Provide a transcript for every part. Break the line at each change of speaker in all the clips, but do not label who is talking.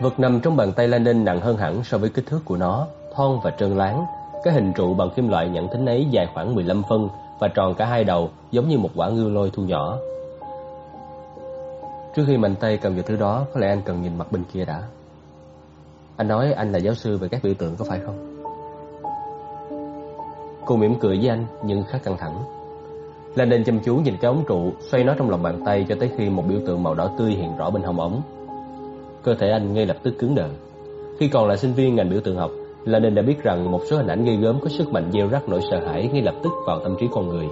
Vật nằm trong bàn tay Landon nặng hơn hẳn so với kích thước của nó, thon và trơn láng. Cái hình trụ bằng kim loại nhận tính ấy dài khoảng 15 phân và tròn cả hai đầu, giống như một quả ngư lôi thu nhỏ. Trước khi mạnh tay cầm vào thứ đó, có lẽ anh cần nhìn mặt bên kia đã. Anh nói anh là giáo sư về các biểu tượng có phải không? Cô mỉm cười với anh nhưng khá căng thẳng. Landon chăm chú nhìn cái ống trụ, xoay nó trong lòng bàn tay cho tới khi một biểu tượng màu đỏ tươi hiện rõ bên hông ống. Cơ thể anh ngay lập tức cứng đờ. Khi còn là sinh viên ngành biểu tượng học, Lenin đã biết rằng một số hình ảnh ghê gớm có sức mạnh gieo rắc nỗi sợ hãi ngay lập tức vào tâm trí con người.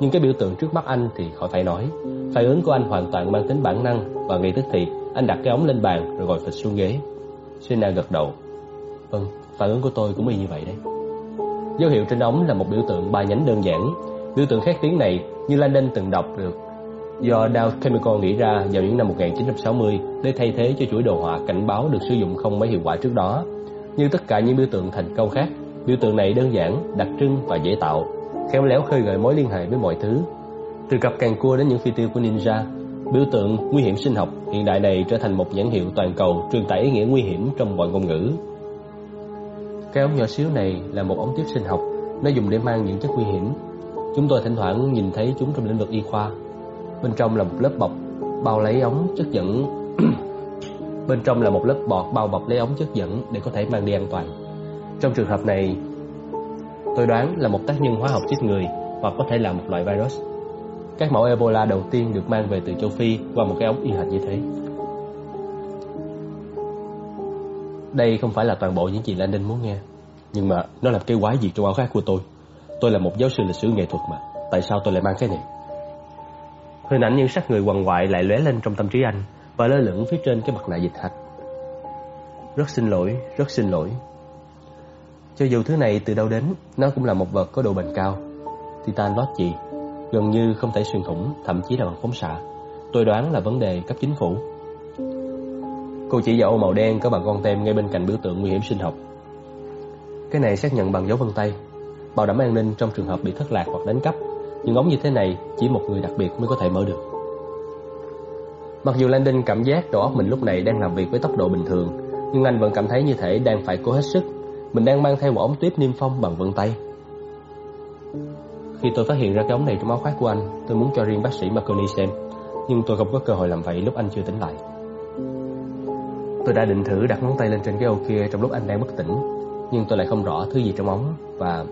Nhưng cái biểu tượng trước mắt anh thì khỏi phải nói. Phản ứng của anh hoàn toàn mang tính bản năng và ngay tức thì anh đặt cái ống lên bàn rồi ngồi phịch xuống ghế. Sina gật đầu. Vâng, phản ứng của tôi cũng y như vậy đấy. Dấu hiệu trên ống là một biểu tượng ba nhánh đơn giản. Biểu tượng khét tiếng này như Landon từng đọc được do Dow Chemical nghĩ ra vào những năm 1960 để thay thế cho chuỗi đồ họa cảnh báo được sử dụng không mấy hiệu quả trước đó. Như tất cả những biểu tượng thành công khác, biểu tượng này đơn giản, đặc trưng và dễ tạo, khéo léo khơi gợi mối liên hệ với mọi thứ. Từ cặp càng cua đến những phi tiêu của ninja, biểu tượng nguy hiểm sinh học hiện đại này trở thành một nhãn hiệu toàn cầu truyền tải ý nghĩa nguy hiểm trong mọi ngôn ngữ. Cái ống nhỏ xíu này là một ống tiếp sinh học, nó dùng để mang những chất nguy hiểm. Chúng tôi thỉnh thoảng nhìn thấy chúng trong lĩnh vực y khoa. Bên trong là một lớp bọc bao lấy ống chất dẫn Bên trong là một lớp bọt bao bọc lấy ống chất dẫn để có thể mang đi an toàn. Trong trường hợp này, tôi đoán là một tác nhân hóa học chết người hoặc có thể là một loại virus. Các mẫu Ebola đầu tiên được mang về từ châu Phi qua một cái ống y hệt như thế. Đây không phải là toàn bộ những gì Landon muốn nghe, nhưng mà nó là cái quái gì trong áo khác của tôi. Tôi là một giáo sư lịch sử nghệ thuật mà, tại sao tôi lại mang cái này? Hình ảnh những sắc người quằn quại lại lóe lên trong tâm trí anh và lơ lửng phía trên cái mặt nạ dịch hạch. Rất xin lỗi, rất xin lỗi. Cho dù thứ này từ đâu đến, nó cũng là một vật có độ bền cao. Titan lót gì, gần như không thể xuyên thủng, thậm chí là bằng phóng xạ. Tôi đoán là vấn đề cấp chính phủ. Cô chỉ vào ô màu đen có bằng con tem ngay bên cạnh biểu tượng nguy hiểm sinh học. Cái này xác nhận bằng dấu vân tay, bảo đảm an ninh trong trường hợp bị thất lạc hoặc đánh cắp. Nhưng ống như thế này chỉ một người đặc biệt mới có thể mở được. Mặc dù Landon cảm giác đầu óc mình lúc này đang làm việc với tốc độ bình thường, nhưng anh vẫn cảm thấy như thể đang phải cố hết sức. Mình đang mang theo một ống tuyếp niêm phong bằng vân tay. Khi tôi phát hiện ra cái ống này trong áo khoác của anh, tôi muốn cho riêng bác sĩ Marconi xem, nhưng tôi không có cơ hội làm vậy lúc anh chưa tỉnh lại. Tôi đã định thử đặt ngón tay lên trên cái ô kia trong lúc anh đang bất tỉnh, nhưng tôi lại không rõ thứ gì trong ống và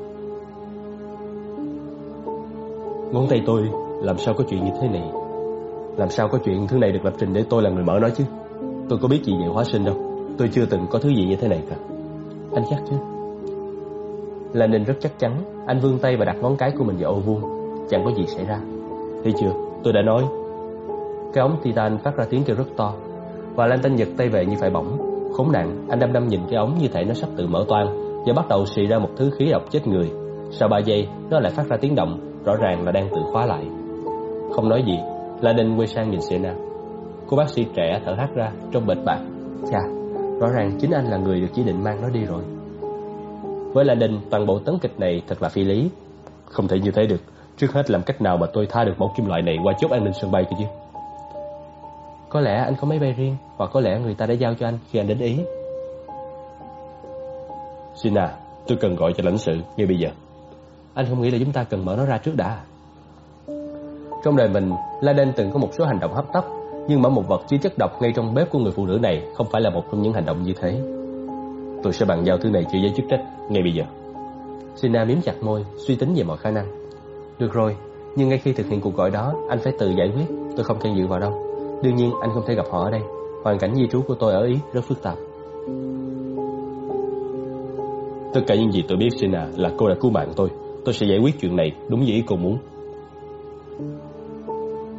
ngón tay tôi làm sao có chuyện như thế này. Làm sao có chuyện thứ này được lập trình để tôi là người mở nó chứ? Tôi có biết gì về hóa sinh đâu. Tôi chưa từng có thứ gì như thế này cả. Anh chắc chứ? Là nên rất chắc chắn Anh vươn tay và đặt ngón cái của mình vào ô vuông. Chẳng có gì xảy ra. Thấy chưa, tôi đã nói. Cái ống titan phát ra tiếng kêu rất to. Và Lan Tinh giật tay về như phải bỏng. Khốn nạn, anh đăm đăm nhìn cái ống như thể nó sắp tự mở toan Và bắt đầu xì ra một thứ khí độc chết người. Sau 3 giây, nó lại phát ra tiếng động. Rõ ràng là đang tự khóa lại. Không nói gì, La Đinh quay sang nhìn Sena. Cô bác sĩ trẻ thở hắt ra Trong bệt bạc Chà, rõ ràng chính anh là người được chỉ định mang nó đi rồi. Với La Đinh, toàn bộ tấn kịch này thật là phi lý. Không thể như thế được. Trước hết làm cách nào mà tôi tha được mẫu kim loại này Qua chốt an ninh sân bay kia chứ? Có lẽ anh có máy bay riêng Hoặc có lẽ người ta đã giao cho anh khi anh đến Ý. Sina, tôi cần gọi cho lãnh sự ngay bây giờ anh không nghĩ là chúng ta cần mở nó ra trước đã trong đời mình, la đen từng có một số hành động hấp tấp, nhưng mở một vật chứa chất độc ngay trong bếp của người phụ nữ này không phải là một trong những hành động như thế. Tôi sẽ bàn giao thứ này cho giới chức trách ngay bây giờ. Sina miếm chặt môi, suy tính về mọi khả năng. Được rồi, nhưng ngay khi thực hiện cuộc gọi đó, anh phải tự giải quyết, tôi không can dự vào đâu. Đương nhiên anh không thể gặp họ ở đây. Hoàn cảnh di trú của tôi ở Ý rất phức tạp. Tất cả những gì tôi biết Sina là cô đã cứu mạng tôi. Tôi sẽ giải quyết chuyện này đúng như ý cô muốn.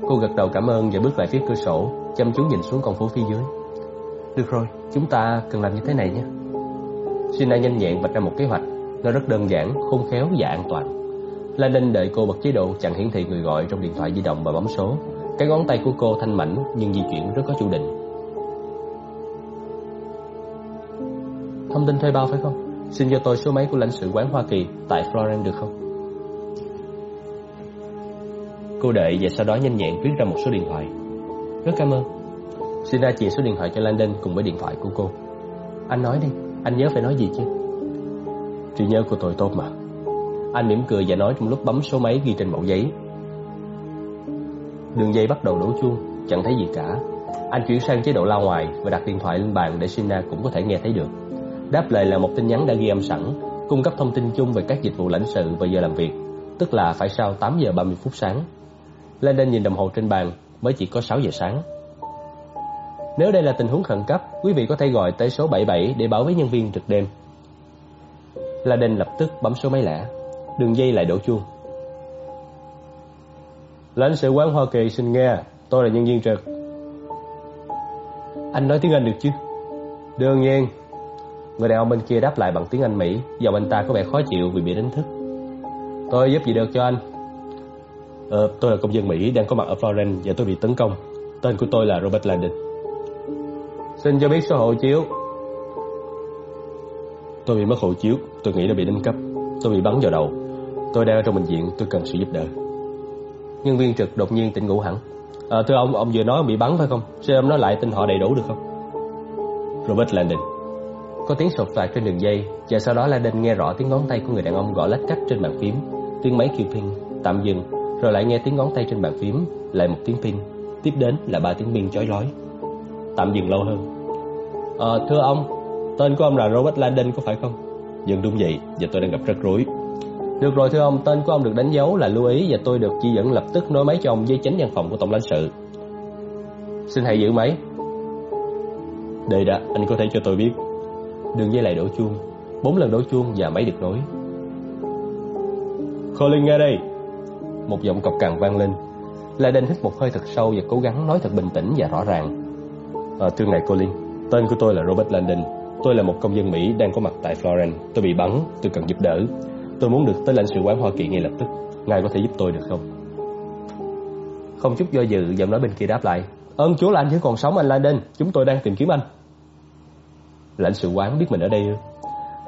Cô gật đầu cảm ơn và bước lại phía cửa sổ, chăm chú nhìn xuống con phố phía dưới. Được rồi, chúng ta cần làm như thế này nhé. Sina nhanh nhẹn vạch ra một kế hoạch, nó rất đơn giản, khôn khéo và an toàn. Landon đợi cô bật chế độ chặn hiển thị người gọi trong điện thoại di động và bấm số. Cái ngón tay của cô thanh mảnh nhưng di chuyển rất có chủ định. Thông tin thuê bao phải không? Xin cho tôi số máy của lãnh sự quán Hoa Kỳ tại Florence được không? Cô đợi và sau đó nhanh nhẹn viết ra một số điện thoại Rất cảm ơn Xinna chìa số điện thoại cho Landon cùng với điện thoại của cô Anh nói đi, anh nhớ phải nói gì chứ?
Trí nhớ của tôi tốt mà.
Anh mỉm cười và nói trong lúc bấm số máy ghi trên mẫu giấy. Đường dây bắt đầu đổ chuông, chẳng thấy gì cả. Anh chuyển sang chế độ lao ngoài và đặt điện thoại lên bàn để Sina cũng có thể nghe thấy được. Đáp lời là một tin nhắn đã ghi âm sẵn, cung cấp thông tin chung về các dịch vụ lãnh sự và giờ làm việc, tức là phải sau 8 giờ 30 phút sáng. Landon nhìn đồng hồ trên bàn, mới chỉ có 6 giờ sáng. Nếu đây là tình huống khẩn cấp, quý vị có thể gọi tới số 77 để báo với nhân viên trực đêm. Landon lập tức bấm số máy lẻ. Đường dây lại đổ chuông.
Lãnh sự quán Hoa Kỳ xin nghe, tôi là nhân viên trực.
Anh nói tiếng Anh được chứ?
Đương nhiên.
Người đàn ông bên kia đáp lại bằng tiếng Anh Mỹ, giọng anh ta có vẻ khó chịu vì bị đánh thức.
Tôi giúp gì được cho anh? Ờ, tôi là công dân Mỹ đang có mặt ở Florence và tôi bị tấn công. Tên của tôi là Robert Landon.
Xin cho biết số hộ chiếu.
Tôi bị mất hộ chiếu, tôi nghĩ là bị đánh cắp. Tôi bị bắn vào đầu. Tôi đang ở trong bệnh viện, tôi cần sự giúp đỡ.
Nhân viên trực đột nhiên tỉnh ngủ hẳn. À, thưa ông, ông vừa nói ông bị bắn phải không? Xin ông nói lại tên họ đầy đủ được không?
Robert Landon.
Có tiếng sột soạt trên đường dây và sau đó Landon nghe rõ tiếng ngón tay của người đàn ông gõ lách cách trên bàn phím, tiếng máy kêu pin, tạm dừng, rồi lại nghe tiếng ngón tay trên bàn phím, lại một tiếng pin, tiếp đến là ba tiếng pin chói lói. Tạm dừng lâu hơn. À, thưa ông, tên của ông là Robert Landon có phải không?
Dân đúng vậy, và tôi đang gặp rắc rối.
Được rồi thưa ông, tên của ông được đánh dấu là lưu ý và tôi được chỉ dẫn lập tức nối máy cho ông với chánh văn phòng của tổng lãnh sự. Xin hãy giữ máy.
Đây đã, anh có thể cho tôi biết.
Đường dây lại đổ chuông, bốn lần đổ chuông và máy được nối.
Colin nghe đây.
Một giọng cọc cằn vang lên. La Đinh hít một hơi thật sâu và cố gắng nói thật bình tĩnh và rõ ràng.
À, thưa ngài Colin, tên của tôi là Robert Landon. Tôi là một công dân Mỹ đang có mặt tại Florence. Tôi bị bắn, tôi cần giúp đỡ. Tôi muốn được tới lãnh sự quán Hoa Kỳ ngay lập tức. Ngài có thể giúp tôi được không?
Không chút do dự, giọng nói bên kia đáp lại. Ơn Chúa là anh vẫn còn sống anh Landon, chúng tôi đang tìm kiếm anh. Lãnh sự quán biết mình ở đây ư?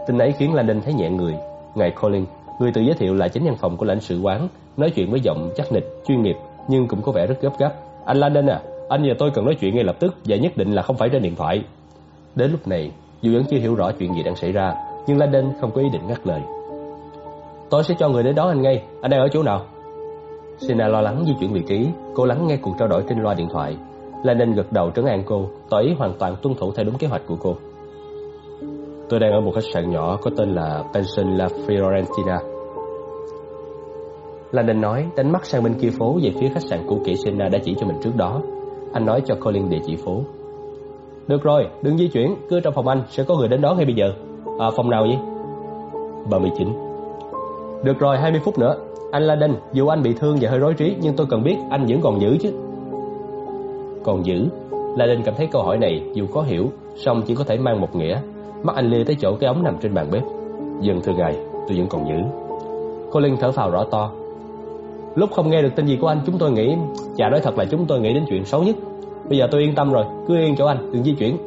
Tin ấy khiến Landon thấy nhẹ người. Ngài Colin, người tự giới thiệu là chính nhân phòng của lãnh sự quán, nói chuyện với giọng chắc nịch, chuyên nghiệp nhưng cũng có vẻ rất gấp gáp. Anh Landon à, anh và tôi cần nói chuyện ngay lập tức và nhất định là không phải trên điện thoại. Đến lúc này, dù vẫn chưa hiểu rõ chuyện gì đang xảy ra, nhưng Landon không có ý định ngắt lời. Tôi sẽ cho người đến đón anh ngay, anh đang ở chỗ nào? Sina à, lo lắng di chuyển vị trí, cô lắng nghe cuộc trao đổi trên loa điện thoại. Landon gật đầu trấn an cô, tỏ ý hoàn toàn tuân thủ theo đúng kế hoạch của cô.
Tôi đang ở một khách sạn nhỏ có tên là Pension La Fiorentina.
Landon nói, đánh mắt sang bên kia phố về phía khách sạn cũ kỹ sena đã chỉ cho mình trước đó. Anh nói cho Colin địa chỉ phố. Được rồi, đừng di chuyển, cứ trong phòng anh, sẽ có người đến đón ngay bây giờ. À, phòng nào vậy?
39.
Được rồi, 20 phút nữa. Anh Landon, dù anh bị thương và hơi rối trí, nhưng tôi cần biết anh vẫn còn giữ chứ. Còn giữ? Landon cảm thấy câu hỏi này dù có hiểu, song chỉ có thể mang một nghĩa. Mắt anh lê tới chỗ cái ống nằm trên bàn bếp.
dần thưa ngài, tôi vẫn còn giữ.
linh thở phào rõ to. Lúc không nghe được tin gì của anh, chúng tôi nghĩ, chả nói thật là chúng tôi nghĩ đến chuyện xấu nhất. Bây giờ tôi yên tâm rồi, cứ yên chỗ anh, đừng di chuyển.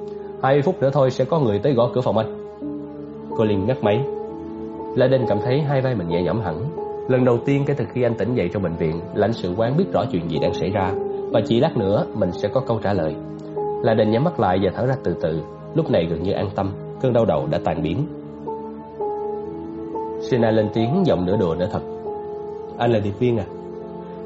20 phút nữa thôi sẽ có người tới gõ cửa phòng anh. cô linh ngắt máy. Landon cảm thấy hai vai mình nhẹ nhõm hẳn. Lần đầu tiên kể từ khi anh tỉnh dậy trong bệnh viện, lãnh sự quán biết rõ chuyện gì đang xảy ra và chỉ lát nữa mình sẽ có câu trả lời. Landon nhắm mắt lại và thở ra từ từ, lúc này gần như an tâm, cơn đau đầu đã tan biến. Sina lên tiếng giọng nửa đùa nửa thật. Anh là điệp viên à?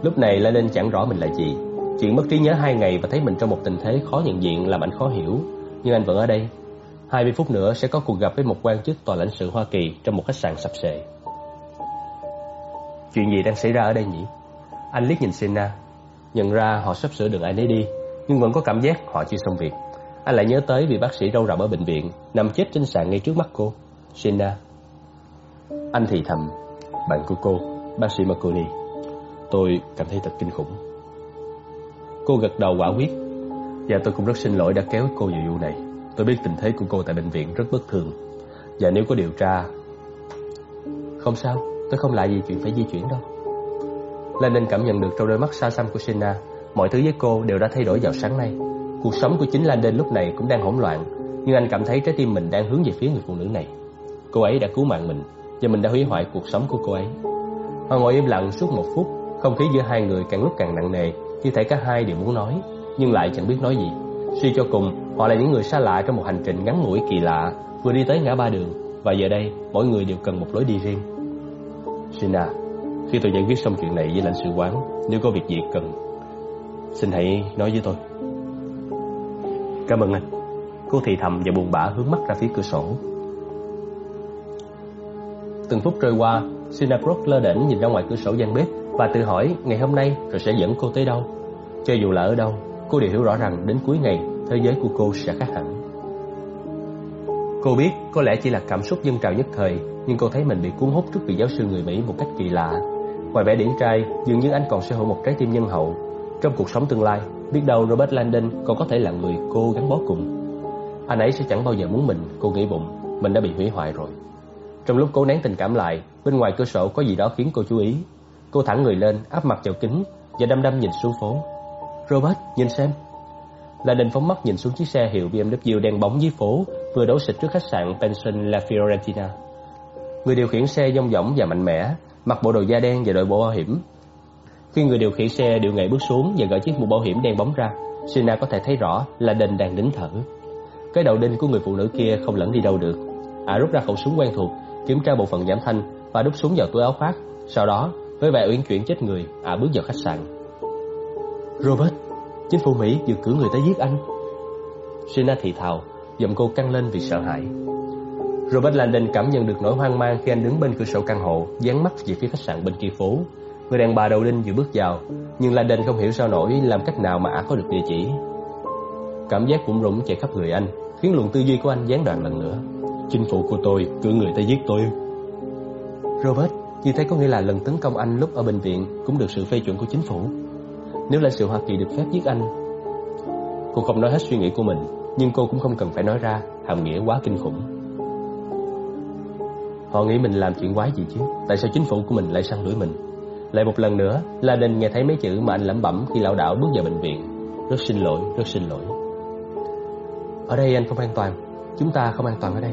Lúc này La Linh chẳng rõ mình là gì. Chuyện mất trí nhớ hai ngày và thấy mình trong một tình thế khó nhận diện làm anh khó hiểu, nhưng anh vẫn ở đây. 20 phút nữa sẽ có cuộc gặp với một quan chức tòa lãnh sự Hoa Kỳ trong một khách sạn sập sệ. Chuyện gì đang xảy ra ở đây nhỉ? Anh liếc nhìn Sina, nhận ra họ sắp sửa đường ai nấy đi, nhưng vẫn có cảm giác họ chưa xong việc. Anh lại nhớ tới vị bác sĩ râu rậm ở bệnh viện, nằm chết trên sàn ngay trước mắt cô. Shina Anh thì thầm, bạn của cô, bác sĩ Marconi. Tôi cảm thấy thật kinh khủng. Cô gật đầu quả quyết. Và tôi cũng rất xin lỗi đã kéo cô vào vụ này. Tôi biết tình thế của cô tại bệnh viện rất bất thường. Và nếu có điều tra... Không sao, tôi không lại gì chuyện phải di chuyển đâu. Lenin cảm nhận được trong đôi mắt xa xăm của Sina, mọi thứ với cô đều đã thay đổi vào sáng nay. Cuộc sống của chính Landon lúc này cũng đang hỗn loạn, nhưng anh cảm thấy trái tim mình đang hướng về phía người phụ nữ này. Cô ấy đã cứu mạng mình, và mình đã hủy hoại cuộc sống của cô ấy. Họ ngồi im lặng suốt một phút, không khí giữa hai người càng lúc càng nặng nề, như thể cả hai đều muốn nói, nhưng lại chẳng biết nói gì. Suy cho cùng, Họ là những người xa lạ trong một hành trình ngắn ngủi kỳ lạ, vừa đi tới ngã ba đường, và giờ đây mỗi người đều cần một lối đi riêng. Sina, khi tôi giải quyết xong chuyện này với lãnh sự quán, nếu có việc gì cần, xin hãy nói với tôi.
Cảm ơn anh. Cô thì thầm và buồn bã hướng mắt ra phía cửa sổ.
Từng phút trôi qua, Sinabrook lơ đễnh nhìn ra ngoài cửa sổ gian bếp và tự hỏi ngày hôm nay rồi sẽ dẫn cô tới đâu. Cho dù là ở đâu, cô đều hiểu rõ rằng đến cuối ngày, thế giới của cô sẽ khác hẳn. Cô biết có lẽ chỉ là cảm xúc dân trào nhất thời, nhưng cô thấy mình bị cuốn hút trước vị giáo sư người Mỹ một cách kỳ lạ. Ngoài vẻ điển trai, dường như anh còn sở hữu một trái tim nhân hậu. Trong cuộc sống tương lai, biết đâu Robert Landon còn có thể là người cô gắn bó cùng. Anh ấy sẽ chẳng bao giờ muốn mình, cô nghĩ bụng, mình đã bị hủy hoại rồi. Trong lúc cố nén tình cảm lại, bên ngoài cửa sổ có gì đó khiến cô chú ý. Cô thẳng người lên, áp mặt vào kính và đăm đăm nhìn xuống phố. Robert, nhìn xem. Landon phóng mắt nhìn xuống chiếc xe hiệu BMW đen bóng dưới phố, vừa đổ xịt trước khách sạn Pension La Fiorentina. Người điều khiển xe dông dỏng và mạnh mẽ, mặc bộ đồ da đen và đội mũ bảo hiểm. Khi người điều khiển xe điều nghệ bước xuống và gỡ chiếc mũ bảo hiểm đen bóng ra, Sina có thể thấy rõ là Đình đang đứng thở. Cái đầu đinh của người phụ nữ kia không lẫn đi đâu được. À rút ra khẩu súng quen thuộc, kiểm tra bộ phận giảm thanh và đút súng vào túi áo khoác. Sau đó, với vẻ uyển chuyển chết người, à bước vào khách sạn. Robert, chính phủ Mỹ vừa cử người tới giết anh. Sina thị thào, giọng cô căng lên vì sợ hãi. Robert Landon cảm nhận được nỗi hoang mang khi anh đứng bên cửa sổ căn hộ, dán mắt về phía khách sạn bên kia phố. Người đàn bà đầu đinh vừa bước vào, nhưng Landon không hiểu sao nổi làm cách nào mà ả có được địa chỉ. Cảm giác cũng rủng chạy khắp người anh, khiến luồng tư duy của anh gián đoạn lần nữa. Chính phủ của tôi cử người ta giết tôi. Robert, như thế có nghĩa là lần tấn công anh lúc ở bệnh viện cũng được sự phê chuẩn của chính phủ. Nếu lãnh sự Hoa Kỳ được phép giết anh, cô không nói hết suy nghĩ của mình, nhưng cô cũng không cần phải nói ra, hàm nghĩa quá kinh khủng. Họ nghĩ mình làm chuyện quái gì chứ Tại sao chính phủ của mình lại săn đuổi mình lại một lần nữa La Đình nghe thấy mấy chữ mà anh lẩm bẩm Khi lão đảo bước vào bệnh viện. Rất xin lỗi, rất xin lỗi. Ở đây anh không an toàn. Chúng ta không an toàn ở đây.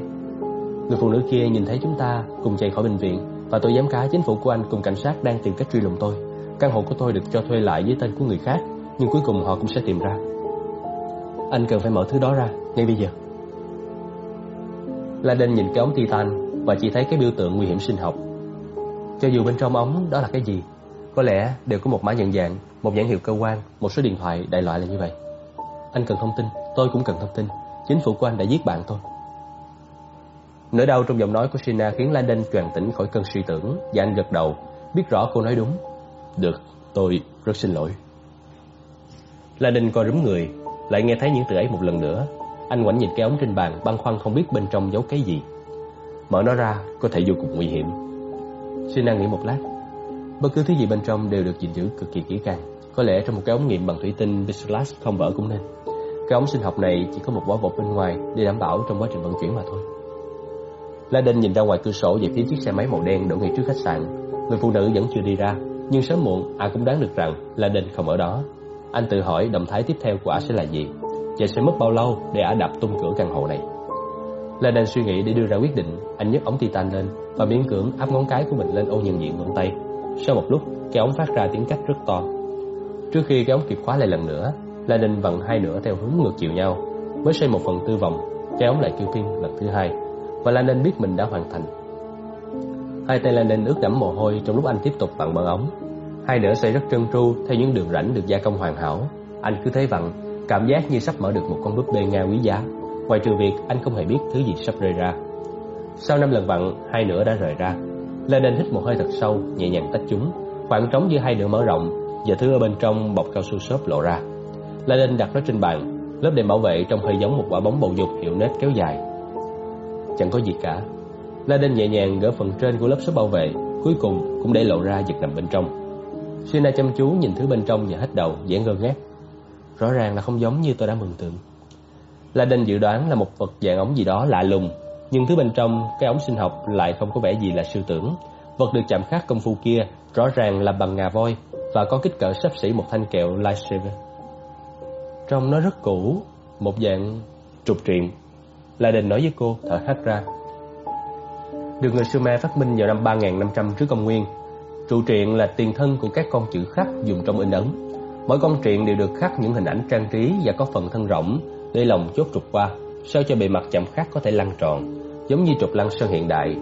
Người phụ nữ kia nhìn thấy chúng ta cùng chạy khỏi bệnh viện Và tôi dám cá chính phủ của anh cùng cảnh sát đang tìm cách truy lùng tôi. Căn hộ của tôi được cho thuê lại với tên của người khác Nhưng cuối cùng họ cũng sẽ tìm ra. Anh cần phải mở thứ đó ra ngay bây giờ. La Đinh nhìn cái ống titan và chỉ thấy cái biểu tượng nguy hiểm sinh học. Cho dù bên trong ống đó là cái gì, có lẽ đều có một mã nhận dạng, một nhãn hiệu cơ quan, một số điện thoại đại loại là như vậy. Anh cần thông tin, tôi cũng cần thông tin. Chính phủ của anh đã giết bạn tôi. Nỗi đau trong giọng nói của Sina khiến Landon choàng tỉnh khỏi cơn suy tưởng và anh gật đầu, biết rõ cô nói đúng. Được, tôi rất xin lỗi. Landon coi rúm người, lại nghe thấy những từ ấy một lần nữa. Anh ngoảnh nhìn cái ống trên bàn, băn khoăn không biết bên trong giấu cái gì. Mở nó ra có thể vô cùng nguy hiểm Sina nghĩ một lát. Bất cứ thứ gì bên trong đều được gìn giữ cực kỳ kỹ càng. Có lẽ trong một cái ống nghiệm bằng thủy tinh Bisglass không vỡ cũng nên. Cái ống sinh học này chỉ có một vỏ bọc bên ngoài Để đảm bảo trong quá trình vận chuyển mà thôi. La Đinh nhìn ra ngoài cửa sổ về phía chiếc xe máy màu đen đổ ngay trước khách sạn. Người phụ nữ vẫn chưa đi ra, Nhưng sớm muộn, ai cũng đoán được rằng La Đinh không ở đó. Anh tự hỏi động thái tiếp theo của ả sẽ là gì? Và sẽ mất bao lâu để ả đập tung cửa căn hộ này? Lên đang suy nghĩ để đưa ra quyết định, Anh nhấc ống titan lên Và miễn cưỡng áp ngón cái của mình lên ô nhận diện vân tay. Sau một lúc, Cái ống phát ra tiếng cách rất to. Trước khi cái ống kịp khóa lại lần nữa Lê vặn hai nửa theo hướng ngược chiều nhau. Mới xoay một phần tư vòng, Cái ống lại kêu pin lần thứ hai. Và Landon biết mình đã hoàn thành. Hai tay Landon ướt đẫm mồ hôi Trong lúc anh tiếp tục vặn bờ ống. Hai nửa xoay rất trơn tru Theo những đường rãnh được gia công hoàn hảo. Anh cứ thấy vặn, Cảm giác như sắp mở được một con búp bê Nga quý giá. Ngoài trừ việc anh không hề biết thứ gì sắp rơi ra. Sau năm lần vặn, Hai nửa đã rời ra. Lenin hít một hơi thật sâu, Nhẹ nhàng tách chúng. Khoảng trống giữa hai nửa mở rộng Và thứ ở bên trong bọc cao su xốp lộ ra. Lenin đặt nó trên bàn, Lớp đèn bảo vệ trông hơi giống một quả bóng bầu dục hiệu nết kéo dài. Chẳng có gì cả. Lenin nhẹ nhàng gỡ phần trên của lớp xốp bảo vệ, Cuối cùng cũng để lộ ra vật nằm bên trong. Sina chăm chú nhìn thứ bên trong và hết đầu dễ ngơ ngác. Rõ ràng là không giống như tôi đã mường tượng La Đinh dự đoán là một vật dạng ống gì đó lạ lùng, nhưng thứ bên trong cái ống sinh học lại không có vẻ gì là siêu tưởng. Vật được chạm khắc công phu kia rõ ràng là bằng ngà voi và có kích cỡ sắp xỉ một thanh kẹo lightsaber. Trong nó rất cũ, một dạng trục truyện. La Đinh nói với cô, thở hắt ra. Được người Sumer phát minh vào năm 3500 trước công nguyên. Trụ truyện là tiền thân của các con chữ khắc dùng trong in ấn. Mỗi con truyện đều được khắc những hình ảnh trang trí và có phần thân rộng để lòng chốt trục qua, sao cho bề mặt chạm khắc có thể lăn tròn, giống như trục lăn sơn hiện đại.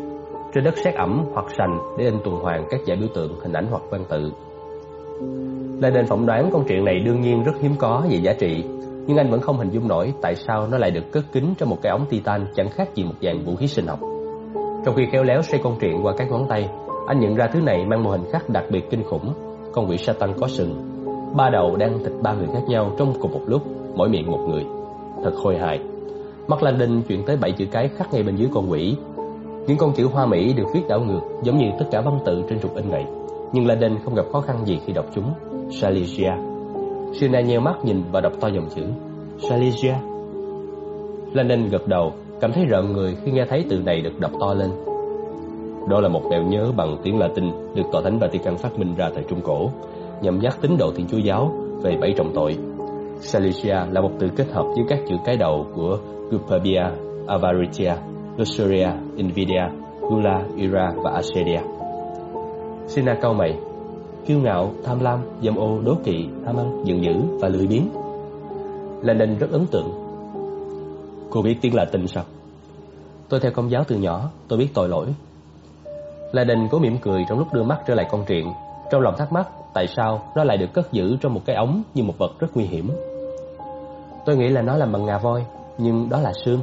Trên đất sét ẩm hoặc sành để in tuần hoàn các giải biểu tượng, hình ảnh hoặc văn tự. Lê Đền phỏng đoán công chuyện này đương nhiên rất hiếm có về giá trị, nhưng anh vẫn không hình dung nổi tại sao nó lại được cất kín trong một cái ống titan chẳng khác gì một dạng vũ khí sinh học. Trong khi khéo léo xoay công chuyện qua các ngón tay, anh nhận ra thứ này mang một hình khắc đặc biệt kinh khủng, con quỷ Satan có sừng, ba đầu đang thịt ba người khác nhau trong cùng một lúc, mỗi miệng một người. Thật khôi hài. Mắt Landon chuyển tới bảy chữ cái khắc ngay bên dưới con quỷ. Những con chữ hoa mỹ được viết đảo ngược giống như tất cả văn tự trên trục in này, nhưng Landon không gặp khó khăn gì khi đọc chúng. Saligia. Sina nheo mắt nhìn và đọc to dòng chữ Saligia. Landon gật đầu, cảm thấy rợn người khi nghe thấy từ này được đọc to lên. Đó là một mẹo nhớ bằng tiếng Latin được tòa thánh Vatican phát minh ra thời Trung Cổ, nhằm giác tín đồ Thiên Chúa giáo về bảy trọng tội. Salicia là một từ kết hợp với các chữ cái đầu của Gupabia, Avaritia, Luxuria, Invidia, Gula, Ira và Acedia. Sina câu mày, kiêu ngạo, tham lam, dâm ô, đố kỵ, tham ăn, giận dữ và lười biếng. Lenin rất ấn tượng. Cô biết tiếng Latin sao? Tôi theo công giáo từ nhỏ, tôi biết tội lỗi. Lenin cố mỉm cười trong lúc đưa mắt trở lại con truyện, trong lòng thắc mắc tại sao nó lại được cất giữ trong một cái ống như một vật rất nguy hiểm. Tôi nghĩ là nó làm bằng ngà voi, nhưng đó là xương.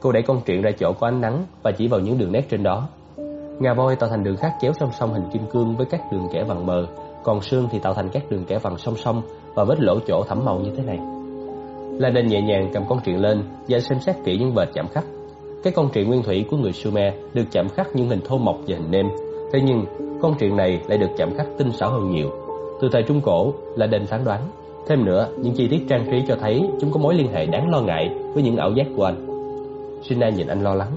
Cô đẩy con truyện ra chỗ có ánh nắng và chỉ vào những đường nét trên đó. Ngà voi tạo thành đường khác chéo song song hình kim cương với các đường kẻ vàng mờ, còn xương thì tạo thành các đường kẻ vàng song song và vết lỗ chỗ thẳm màu như thế này. La Đen nhẹ nhàng cầm con truyện lên và xem xét kỹ những vệt chạm khắc. Cái con truyện nguyên thủy của người Sumer được chạm khắc những hình thô mộc và hình nêm, thế nhưng con chuyện này lại được chạm khắc tinh xảo hơn nhiều. Từ thời Trung Cổ, là đền phán đoán. Thêm nữa, những chi tiết trang trí cho thấy chúng có mối liên hệ đáng lo ngại với những ảo giác của anh. Sina nhìn anh lo lắng.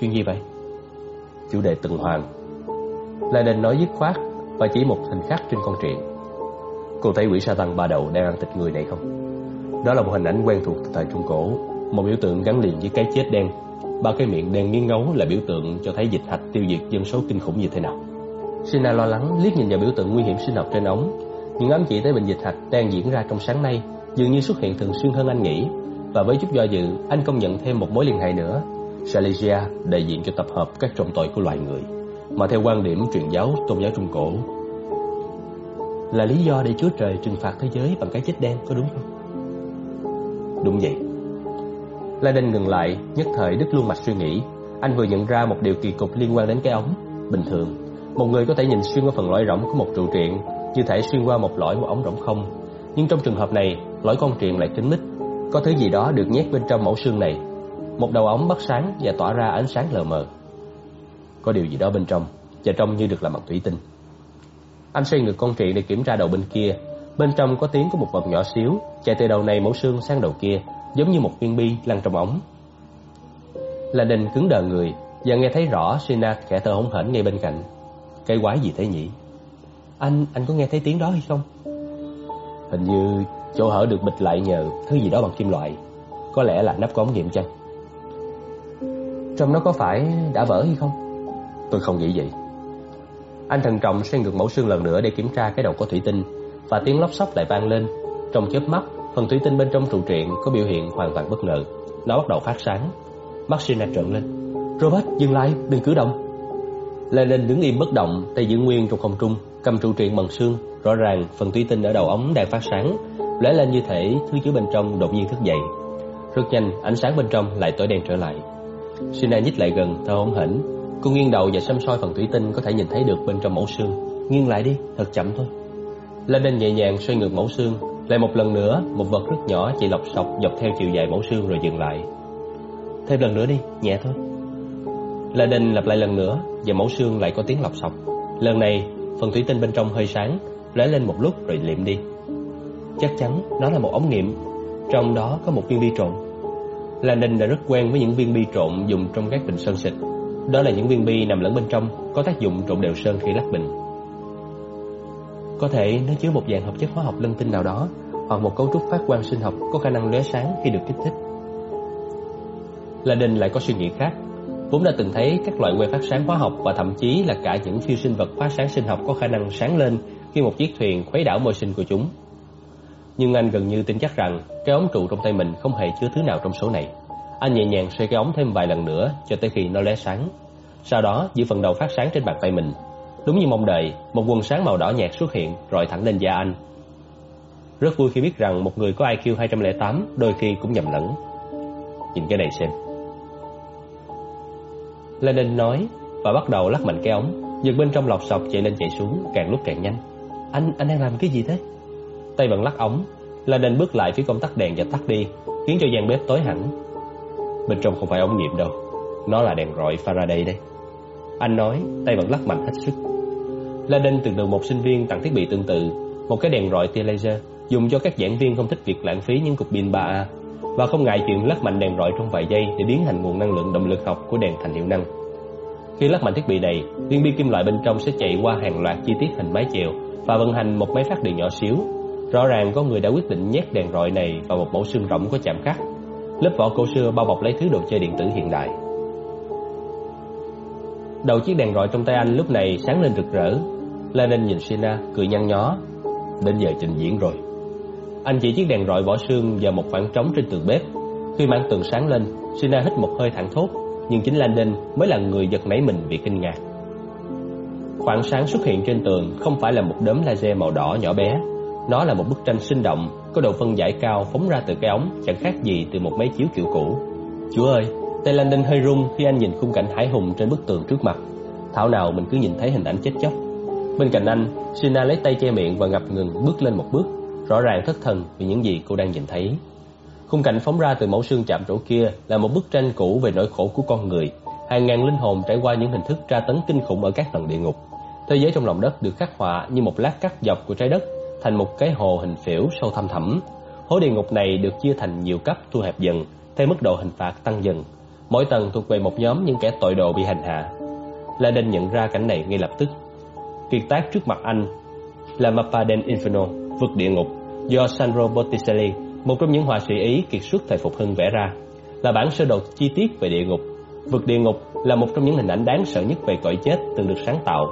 Chuyện gì vậy? chủ đề tuần hoàn. là đền nói dứt khoát và chỉ một hình khắc trên con truyện. Cô thấy quỷ sa tăng ba đầu đang ăn thịt người này không? Đó là một hình ảnh quen thuộc từ thời Trung Cổ, một biểu tượng gắn liền với cái chết đen. Ba cái miệng đen nghiến ngấu là biểu tượng cho thấy dịch hạch tiêu diệt dân số kinh khủng như thế nào. Sina lo lắng liếc nhìn vào biểu tượng nguy hiểm sinh học trên ống. Những ám chỉ tới bệnh dịch hạch đang diễn ra trong sáng nay dường như xuất hiện thường xuyên hơn anh nghĩ. Và với chút do dự, anh công nhận thêm một mối liên hệ nữa Saligia đại diện cho tập hợp các trọng tội của loài người, mà theo quan điểm truyền giáo tôn giáo Trung Cổ là lý do để Chúa Trời trừng phạt thế giới bằng cái chết đen, có đúng không? Đúng vậy. La Đinh ngừng lại, nhất thời đứt luôn mạch suy nghĩ. Anh vừa nhận ra một điều kỳ cục liên quan đến cái ống. Bình thường, một người có thể nhìn xuyên qua phần lõi rỗng của một trụ truyện, như thể xuyên qua một lõi một ống rỗng không. Nhưng trong trường hợp này, lõi con truyện lại kín mít. Có thứ gì đó được nhét bên trong mẫu xương này một đầu ống bắt sáng và tỏa ra ánh sáng lờ mờ. Có điều gì đó bên trong, và trông như được làm bằng thủy tinh. Anh xoay ngược con truyện để kiểm tra đầu bên kia. Bên trong có tiếng của một vật nhỏ xíu, chạy từ đầu này mẫu xương sang đầu kia, giống như một viên bi lăn trong ống. Là đình cứng đờ người, và nghe thấy rõ Sina khẽ thở hổn hển ngay bên cạnh. Cái quái gì thế nhỉ? Anh, anh có nghe thấy tiếng đó hay không? Hình như chỗ hở được bịch lại nhờ thứ gì đó bằng kim loại. Có lẽ là nắp cống nghiệm chăng? Trong nó có phải đã vỡ hay không? Tôi không nghĩ vậy. Anh thần trọng xoay ngược mẫu xương lần nữa để kiểm tra cái đầu có thủy tinh và tiếng lóc xóc lại vang lên. Trong chớp mắt, phần thủy tinh bên trong trụ truyện có biểu hiện hoàn toàn bất ngờ. Nó bắt đầu phát sáng. Mắt Sina trợn lên. Robert, dừng lại, đừng cử động. Lenin đứng im bất động, tay giữ nguyên trong không trung, cầm trụ truyện bằng xương. Rõ ràng phần thủy tinh ở đầu ống đang phát sáng, lóe lên như thể thứ chứa bên trong đột nhiên thức dậy. Rất nhanh, ánh sáng bên trong lại tối đen trở lại. Sina nhích lại gần, thở hổn hển. Cô nghiêng đầu và xăm soi phần thủy tinh có thể nhìn thấy được bên trong mẫu xương. Nghiêng lại đi, thật chậm thôi. Lenin nhẹ nhàng xoay ngược mẫu xương, lại một lần nữa, một vật rất nhỏ chạy lọc sọc dọc theo chiều dài mẫu xương rồi dừng lại. Thêm lần nữa đi, nhẹ thôi. Landon lặp lại lần nữa và mẫu xương lại có tiếng lọc sọc. Lần này, phần thủy tinh bên trong hơi sáng, lóe lên một lúc rồi liệm đi. Chắc chắn nó là một ống nghiệm, trong đó có một viên bi trộn. Landon đã rất quen với những viên bi trộn dùng trong các bình sơn xịt. Đó là những viên bi nằm lẫn bên trong, có tác dụng trộn đều sơn khi lắc bình. Có thể nó chứa một dạng hợp chất hóa học lân tinh nào đó, hoặc một cấu trúc phát quang sinh học có khả năng lóe sáng khi được kích thích. Landon lại có suy nghĩ khác. Vốn đã từng thấy các loại que phát sáng hóa học và thậm chí là cả những phi sinh vật phát sáng sinh học có khả năng sáng lên khi một chiếc thuyền khuấy đảo môi sinh của chúng. nhưng anh gần như tin chắc rằng cái ống trụ trong tay mình không hề chứa thứ nào trong số này. Anh nhẹ nhàng xoay cái ống thêm vài lần nữa cho tới khi nó lóe sáng. Sau đó, giữ phần đầu phát sáng trên bàn tay mình. Đúng như mong đợi, một quần sáng màu đỏ nhạt xuất hiện rồi thẳng lên da anh. Rất vui khi biết rằng một người có IQ 208 đôi khi cũng nhầm lẫn. Nhìn cái này xem. Lenin nói và bắt đầu lắc mạnh cái ống, giật bên trong lọc sọc chạy lên chạy xuống càng lúc càng nhanh. Anh anh đang làm cái gì thế? Tay vẫn lắc ống, Lenin bước lại phía công tắc đèn và tắt đi, khiến cho gian bếp tối hẳn. Bên trong không phải ống nghiệm đâu, nó là đèn rọi Faraday đây. Anh nói, tay vẫn lắc mạnh hết sức. Lenin từng được một sinh viên tặng thiết bị tương tự, một cái đèn rọi tia laser dùng cho các giảng viên không thích việc lãng phí những cục pin 3A và không ngại chuyện lắc mạnh đèn rọi trong vài giây để biến thành nguồn năng lượng động lực học của đèn thành hiệu năng. Khi lắc mạnh thiết bị này, viên bi kim loại bên trong sẽ chạy qua hàng loạt chi tiết hình mái chèo và vận hành một máy phát điện nhỏ xíu. Rõ ràng có người đã quyết định nhét đèn rọi này vào một mẫu xương rộng có chạm khắc. Lớp vỏ cổ xưa bao bọc lấy thứ đồ chơi điện tử hiện đại. Đầu chiếc đèn rọi trong tay anh lúc này sáng lên rực rỡ. Lenin nhìn Sina cười nhăn nhó. Đến giờ trình diễn rồi. Anh chỉ chiếc đèn rọi vỏ xương vào một khoảng trống trên tường bếp. Khi mảng tường sáng lên, Sina hít một hơi thẳng thốt, nhưng chính Lenin mới là người giật nảy mình vì kinh ngạc. Khoảng sáng xuất hiện trên tường không phải là một đốm laser màu đỏ nhỏ bé, nó là một bức tranh sinh động, có độ phân giải cao phóng ra từ cái ống, chẳng khác gì từ một máy chiếu kiểu cũ. Chúa ơi, tay Landon hơi run khi anh nhìn khung cảnh hải hùng trên bức tường trước mặt. Thảo nào mình cứ nhìn thấy hình ảnh chết chóc. Bên cạnh anh, Sina lấy tay che miệng và ngập ngừng bước lên một bước, rõ ràng thất thần vì những gì cô đang nhìn thấy. Khung cảnh phóng ra từ mẫu xương chạm trổ kia là một bức tranh cũ về nỗi khổ của con người. Hàng ngàn linh hồn trải qua những hình thức tra tấn kinh khủng ở các tầng địa ngục. Thế giới trong lòng đất được khắc họa như một lát cắt dọc của trái đất thành một cái hồ hình phễu sâu thăm thẳm. Hố địa ngục này được chia thành nhiều cấp thu hẹp dần, theo mức độ hình phạt tăng dần. Mỗi tầng thuộc về một nhóm những kẻ tội đồ bị hành hạ. La Đinh nhận ra cảnh này ngay lập tức. Kiệt tác trước mặt anh là Mappa del Inferno, vực địa ngục, do Sandro Botticelli, một trong những họa sĩ Ý kiệt xuất thời phục hưng vẽ ra, là bản sơ đồ chi tiết về địa ngục. Vực địa ngục là một trong những hình ảnh đáng sợ nhất về cõi chết từng được sáng tạo,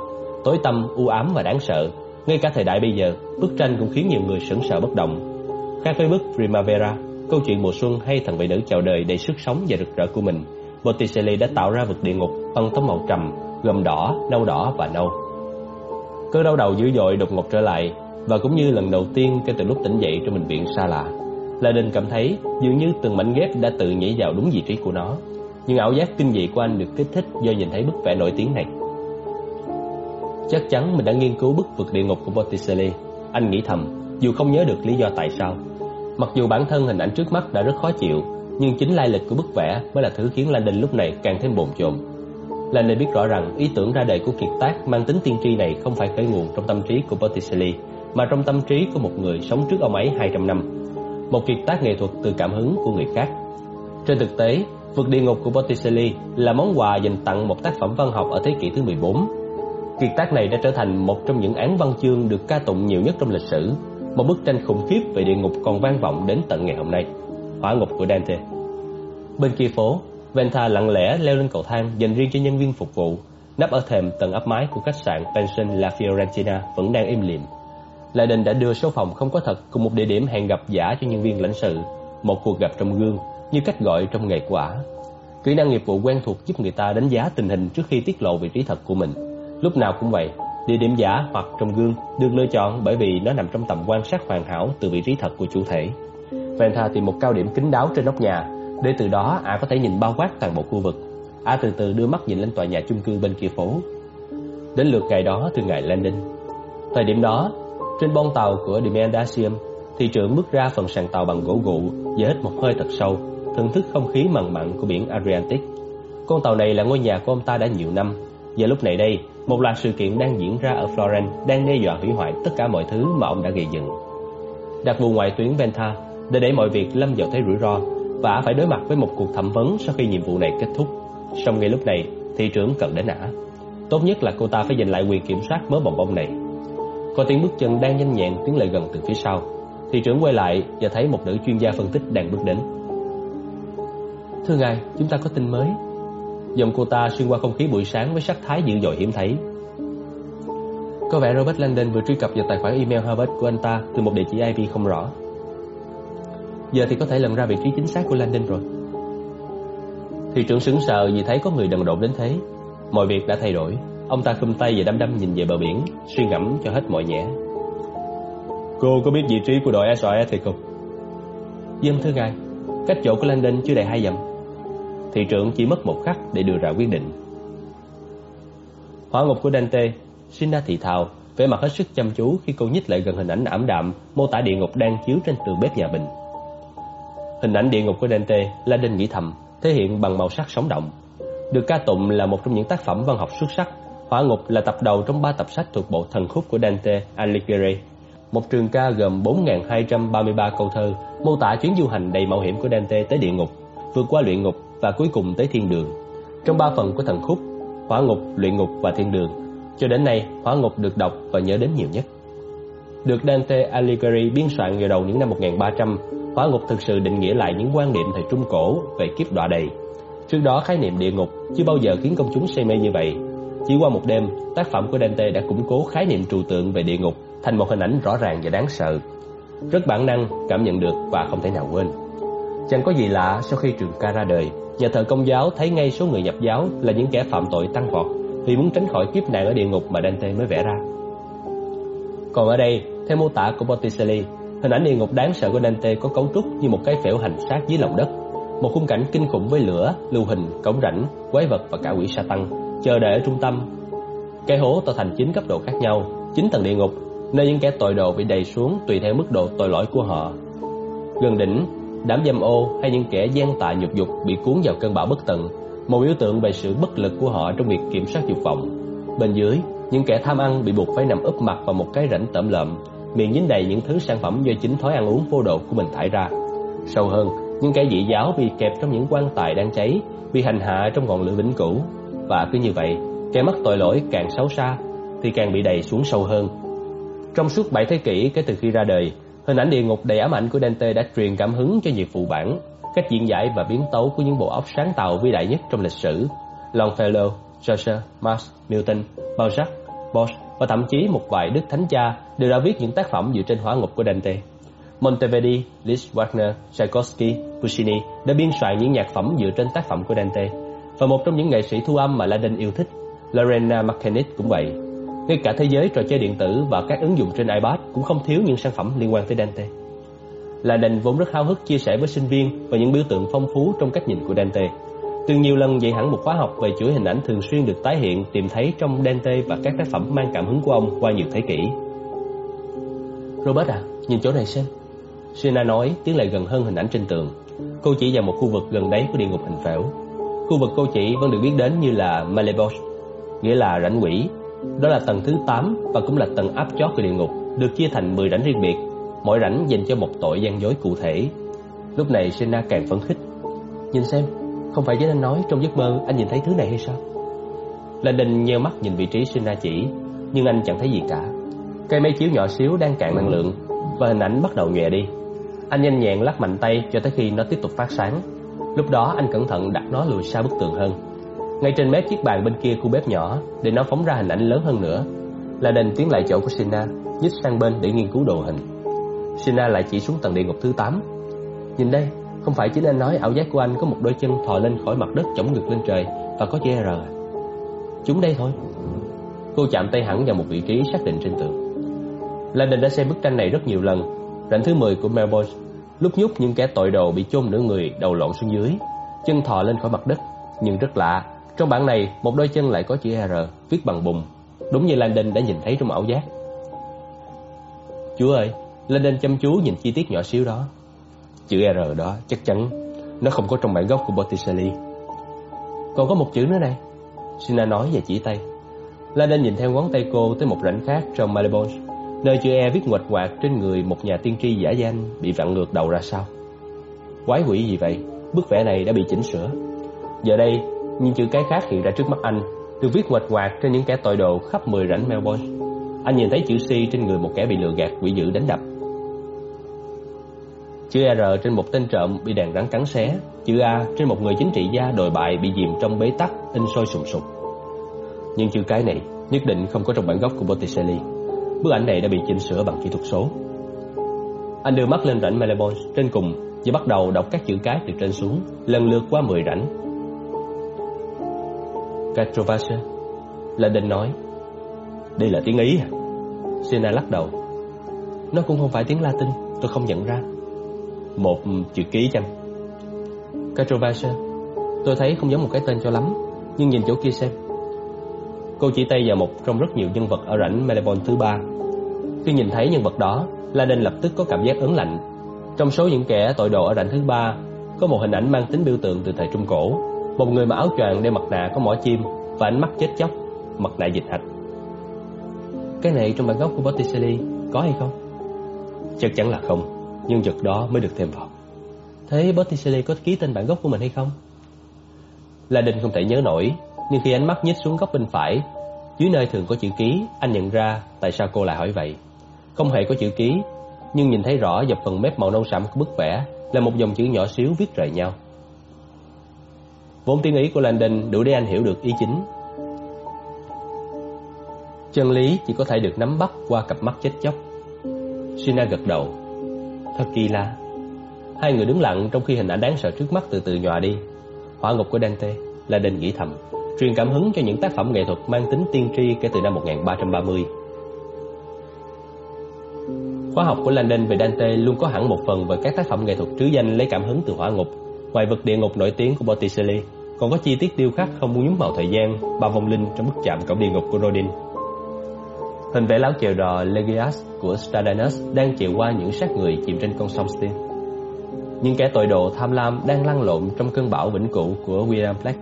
tối tăm, u ám và đáng sợ. Ngay cả thời đại bây giờ, bức tranh cũng khiến nhiều người sững sờ bất động. Khác với bức Primavera, câu chuyện mùa xuân hay thần vị nữ chào đời đầy sức sống và rực rỡ của mình, Botticelli đã tạo ra vực địa ngục phân tấm màu trầm, gồm đỏ, nâu đỏ và nâu. Cơn đau đầu dữ dội đột ngột trở lại và cũng như lần đầu tiên kể từ lúc tỉnh dậy trong bệnh viện xa lạ. La Đình cảm thấy dường như từng mảnh ghép đã tự nhảy vào đúng vị trí của nó. Nhưng ảo giác kinh dị của anh được kích thích do nhìn thấy bức vẽ nổi tiếng này. Chắc chắn mình đã nghiên cứu bức vực địa ngục của Botticelli. Anh nghĩ thầm, dù không nhớ được lý do tại sao. Mặc dù bản thân hình ảnh trước mắt đã rất khó chịu, nhưng chính lai lịch của bức vẽ mới là thứ khiến Landon lúc này càng thêm bồn chồn. Landon biết rõ rằng ý tưởng ra đời của kiệt tác mang tính tiên tri này không phải khởi nguồn trong tâm trí của Botticelli, mà trong tâm trí của một người sống trước ông ấy 200 năm. Một kiệt tác nghệ thuật từ cảm hứng của người khác. Trên thực tế, Vượt địa ngục của Botticelli là món quà dành tặng một tác phẩm văn học ở thế kỷ thứ 14. Kiệt tác này đã trở thành một trong những án văn chương được ca tụng nhiều nhất trong lịch sử, một bức tranh khủng khiếp về địa ngục còn vang vọng đến tận ngày hôm nay. Hỏa ngục của Dante. Bên kia phố, Venta lặng lẽ leo lên cầu thang dành riêng cho nhân viên phục vụ, nắp ở thềm tầng áp mái của khách sạn Pension La Fiorentina vẫn đang im lìm. Lại Đình đã đưa số phòng không có thật cùng một địa điểm hẹn gặp giả cho nhân viên lãnh sự, một cuộc gặp trong gương như cách gọi trong nghề của ả. Kỹ năng nghiệp vụ quen thuộc giúp người ta đánh giá tình hình trước khi tiết lộ vị trí thật của mình. Lúc nào cũng vậy, địa điểm giả hoặc trong gương được lựa chọn bởi vì nó nằm trong tầm quan sát hoàn hảo từ vị trí thật của chủ thể. Venta tìm một cao điểm kín đáo trên nóc nhà, để từ đó A có thể nhìn bao quát toàn bộ khu vực. A từ từ đưa mắt nhìn lên tòa nhà chung cư bên kia phố. Đến lượt ngày đó từ ngày Landing. Thời điểm đó, trên bon tàu của Demandasium, thị trưởng bước ra phần sàn tàu bằng gỗ gụ và hít một hơi thật sâu, thưởng thức không khí mặn mặn của biển Adriatic. Con tàu này là ngôi nhà của ông ta đã nhiều năm, và lúc này đây, một loạt sự kiện đang diễn ra ở Florence đang đe dọa hủy hoại tất cả mọi thứ mà ông đã gây dựng. Đặc vụ ngoại tuyến Venta để để mọi việc lâm vào thế rủi ro và phải đối mặt với một cuộc thẩm vấn sau khi nhiệm vụ này kết thúc. Song ngay lúc này, thị trưởng cần đến ả. Tốt nhất là cô ta phải giành lại quyền kiểm soát mớ bồng bông này. Có tiếng bước chân đang nhanh nhẹn tiến lại gần từ phía sau. Thị trưởng quay lại và thấy một nữ chuyên gia phân tích đang bước đến. Thưa ngài, chúng ta có tin mới. Giọng cô ta xuyên qua không khí buổi sáng với sắc thái dữ dội hiếm thấy. Có vẻ Robert Landon vừa truy cập vào tài khoản email Harvard của anh ta từ một địa chỉ IP không rõ. Giờ thì có thể lần ra vị trí chính xác của Landon rồi Thị trưởng sững sờ vì thấy có người đần độn đến thế Mọi việc đã thay đổi Ông ta khum tay và đăm đăm nhìn về bờ biển, Suy ngẫm cho hết mọi nhẽ
Cô có biết vị trí của đội SOS thì không?
Dân thưa ngài Cách chỗ của Landon chưa đầy hai dặm Thị trưởng chỉ mất một khắc để đưa ra quyết định Hỏa ngục của Dante Sina thị thào vẻ mặt hết sức chăm chú khi cô nhích lại gần hình ảnh ảm đạm mô tả địa ngục đang chiếu trên tường bếp nhà Bình. Hình ảnh địa ngục của Dante, La Đinh nghĩ thầm, thể hiện bằng màu sắc sống động. Được ca tụng là một trong những tác phẩm văn học xuất sắc, Hỏa ngục là tập đầu trong ba tập sách thuộc bộ thần khúc của Dante Alighieri, một trường ca gồm 4.233 câu thơ mô tả chuyến du hành đầy mạo hiểm của Dante tới địa ngục, vượt qua luyện ngục và cuối cùng tới thiên đường. Trong ba phần của thần khúc, Hỏa ngục, luyện ngục và thiên đường, cho đến nay Hỏa ngục được đọc và nhớ đến nhiều nhất. Được Dante Alighieri biên soạn vào đầu những năm 1300, Hỏa ngục thực sự định nghĩa lại những quan niệm thời Trung Cổ về kiếp đọa đầy. Trước đó khái niệm địa ngục chưa bao giờ khiến công chúng say mê như vậy. Chỉ qua một đêm, tác phẩm của Dante đã củng cố khái niệm trừu tượng về địa ngục thành một hình ảnh rõ ràng và đáng sợ. Rất bản năng, cảm nhận được và không thể nào quên. Chẳng có gì lạ sau khi trường ca ra đời, nhà thờ công giáo thấy ngay số người nhập giáo là những kẻ phạm tội tăng vọt vì muốn tránh khỏi kiếp nạn ở địa ngục mà Dante mới vẽ ra. Còn ở đây, theo mô tả của Botticelli, hình ảnh địa ngục đáng sợ của Dante có cấu trúc như một cái phễu hành sát dưới lòng đất, một khung cảnh kinh khủng với lửa, lưu hình, cổng rãnh, quái vật và cả quỷ sa tăng chờ đợi ở trung tâm. Cái hố tạo thành chín cấp độ khác nhau, chín tầng địa ngục, nơi những kẻ tội đồ bị đầy xuống tùy theo mức độ tội lỗi của họ. Gần đỉnh, đám dâm ô hay những kẻ gian tạ nhục dục bị cuốn vào cơn bão bất tận, một biểu tượng về sự bất lực của họ trong việc kiểm soát dục vọng. Bên dưới, những kẻ tham ăn bị buộc phải nằm úp mặt vào một cái rãnh tẩm lợm, miệng dính đầy những thứ sản phẩm do chính thói ăn uống vô độ của mình thải ra. Sâu hơn, những kẻ dị giáo bị kẹp trong những quan tài đang cháy, bị hành hạ trong ngọn lửa vĩnh cửu. Và cứ như vậy, kẻ mắc tội lỗi càng xấu xa thì càng bị đầy xuống sâu hơn. Trong suốt bảy thế kỷ kể từ khi ra đời, hình ảnh địa ngục đầy ám ảnh của Dante đã truyền cảm hứng cho nhiều phụ bản, cách diễn giải và biến tấu của những bộ óc sáng tạo vĩ đại nhất trong lịch sử. Longfellow, Chaucer, Marx, Milton, Balzac, Bosch và thậm chí một vài đức thánh cha đều đã viết những tác phẩm dựa trên hỏa ngục của Dante. Monteverdi, Liszt, Wagner, Tchaikovsky, Puccini đã biên soạn những nhạc phẩm dựa trên tác phẩm của Dante. Và một trong những nghệ sĩ thu âm mà Laden yêu thích, Lorena McKennitt cũng vậy. Ngay cả thế giới trò chơi điện tử và các ứng dụng trên iPad cũng không thiếu những sản phẩm liên quan tới Dante. Laden vốn rất háo hức chia sẻ với sinh viên về những biểu tượng phong phú trong cách nhìn của Dante. Từng nhiều lần dạy hẳn một khóa học về chuỗi hình ảnh thường xuyên được tái hiện tìm thấy trong Dante và các tác phẩm mang cảm hứng của ông qua nhiều thế kỷ. Robert à, nhìn chỗ này xem. Sina nói, tiến lại gần hơn hình ảnh trên tường. Cô chỉ vào một khu vực gần đấy của địa ngục hình phễu. Khu vực cô chỉ vẫn được biết đến như là Malebosh, nghĩa là rãnh quỷ. Đó là tầng thứ 8 và cũng là tầng áp chót của địa ngục, được chia thành 10 rãnh riêng biệt, mỗi rãnh dành cho một tội gian dối cụ thể. Lúc này Sena càng phấn khích. Nhìn xem, không phải với anh nói trong giấc mơ anh nhìn thấy thứ này hay sao? Landon nheo mắt nhìn vị trí Sena chỉ, nhưng anh chẳng thấy gì cả. Cây máy chiếu nhỏ xíu đang cạn năng lượng và hình ảnh bắt đầu nhòe đi. Anh nhanh nhẹn lắc mạnh tay cho tới khi nó tiếp tục phát sáng. Lúc đó anh cẩn thận đặt nó lùi xa bức tường hơn. Ngay trên mép chiếc bàn bên kia khu bếp nhỏ để nó phóng ra hình ảnh lớn hơn nữa. Là đền tiến lại chỗ của Sina, nhích sang bên để nghiên cứu đồ hình. Sina lại chỉ xuống tầng địa ngục thứ 8. Nhìn đây, không phải chính anh nói ảo giác của anh có một đôi chân thò lên khỏi mặt đất chống ngược lên trời và có chữ R à? Chúng đây thôi. Cô chạm tay hẳn vào một vị trí xác định trên tường. Landon đã xem bức tranh này rất nhiều lần. Rảnh thứ 10 của Melbourne, lúc nhúc những kẻ tội đồ bị chôn nửa người đầu lộn xuống dưới, chân thò lên khỏi mặt đất. Nhưng rất lạ, trong bản này một đôi chân lại có chữ R viết bằng bùn, đúng như Landon đã nhìn thấy trong ảo giác. Chúa ơi, Landon chăm chú nhìn chi tiết nhỏ xíu đó. Chữ R đó chắc chắn nó không có trong bản gốc của Botticelli. Còn có một chữ nữa này. Sina nói và chỉ tay. Landon nhìn theo ngón tay cô tới một rãnh khác trong Malibu, nơi chữ E viết ngoạch ngoạc trên người một nhà tiên tri giả danh bị vặn ngược đầu ra sau. Quái quỷ gì vậy? Bức vẽ này đã bị chỉnh sửa. Giờ đây, những chữ cái khác hiện ra trước mắt anh, được viết ngoạch ngoạc trên những kẻ tội đồ khắp 10 rãnh Melbourne. Anh nhìn thấy chữ C trên người một kẻ bị lừa gạt quỷ dữ đánh đập. Chữ R trên một tên trộm bị đàn rắn cắn xé, chữ A trên một người chính trị gia đồi bại bị dìm trong bế tắc, in sôi sùng sục. Nhưng chữ cái này nhất định không có trong bản gốc của Botticelli. Bức ảnh này đã bị chỉnh sửa bằng kỹ thuật số. Anh đưa mắt lên rãnh Melbourne trên cùng và bắt đầu đọc các chữ cái từ trên xuống, lần lượt qua mười rảnh. Là định nói. Đây là tiếng Ý à? Sina lắc đầu. Nó cũng không phải tiếng Latin, tôi không nhận ra. Một chữ ký chăng? Katrovasha, tôi thấy không giống một cái tên cho lắm, nhưng nhìn chỗ kia xem. Cô chỉ tay vào một trong rất nhiều nhân vật ở rảnh Melbourne thứ ba. Khi nhìn thấy nhân vật đó, Landon lập tức có cảm giác ớn lạnh. Trong số những kẻ tội đồ ở rảnh thứ ba, có một hình ảnh mang tính biểu tượng từ thời Trung Cổ. Một người mặc áo choàng đeo mặt nạ có mỏ chim và ánh mắt chết chóc, mặt nạ dịch hạch. Cái này trong bản gốc của Botticelli có hay không?
Chắc chắn là không, nhưng vật đó mới được thêm vào.
Thế Botticelli có ký tên bản gốc của mình hay không? La Đinh không thể nhớ nổi, nhưng khi ánh mắt nhích xuống góc bên phải, dưới nơi thường có chữ ký, anh nhận ra tại sao cô lại hỏi vậy. Không hề có chữ ký, nhưng nhìn thấy rõ dọc phần mép màu nâu sẫm của bức vẽ là một dòng chữ nhỏ xíu viết rời nhau. Vốn tiếng Ý của Landon đủ để anh hiểu được ý chính. Chân lý chỉ có thể được nắm bắt qua cặp mắt chết chóc. Sina gật đầu. Thật kỳ lạ. Hai người đứng lặng trong khi hình ảnh đáng sợ trước mắt từ từ nhòa đi. Hỏa ngục của Dante, Landon nghĩ thầm, truyền cảm hứng cho những tác phẩm nghệ thuật mang tính tiên tri kể từ năm 1330. Khóa học của Landon về Dante luôn có hẳn một phần về các tác phẩm nghệ thuật trứ danh lấy cảm hứng từ hỏa ngục. Ngoài vực địa ngục nổi tiếng của Botticelli, còn có chi tiết điêu khắc không nhuốm màu thời gian, ba vong linh trong bức chạm cổng địa ngục của Rodin. Hình vẽ láo chèo đò Legias của Stradanus đang chịu qua những xác người chìm trên con sông Styx. Những kẻ tội đồ tham lam đang lăn lộn trong cơn bão vĩnh cửu của William Blake.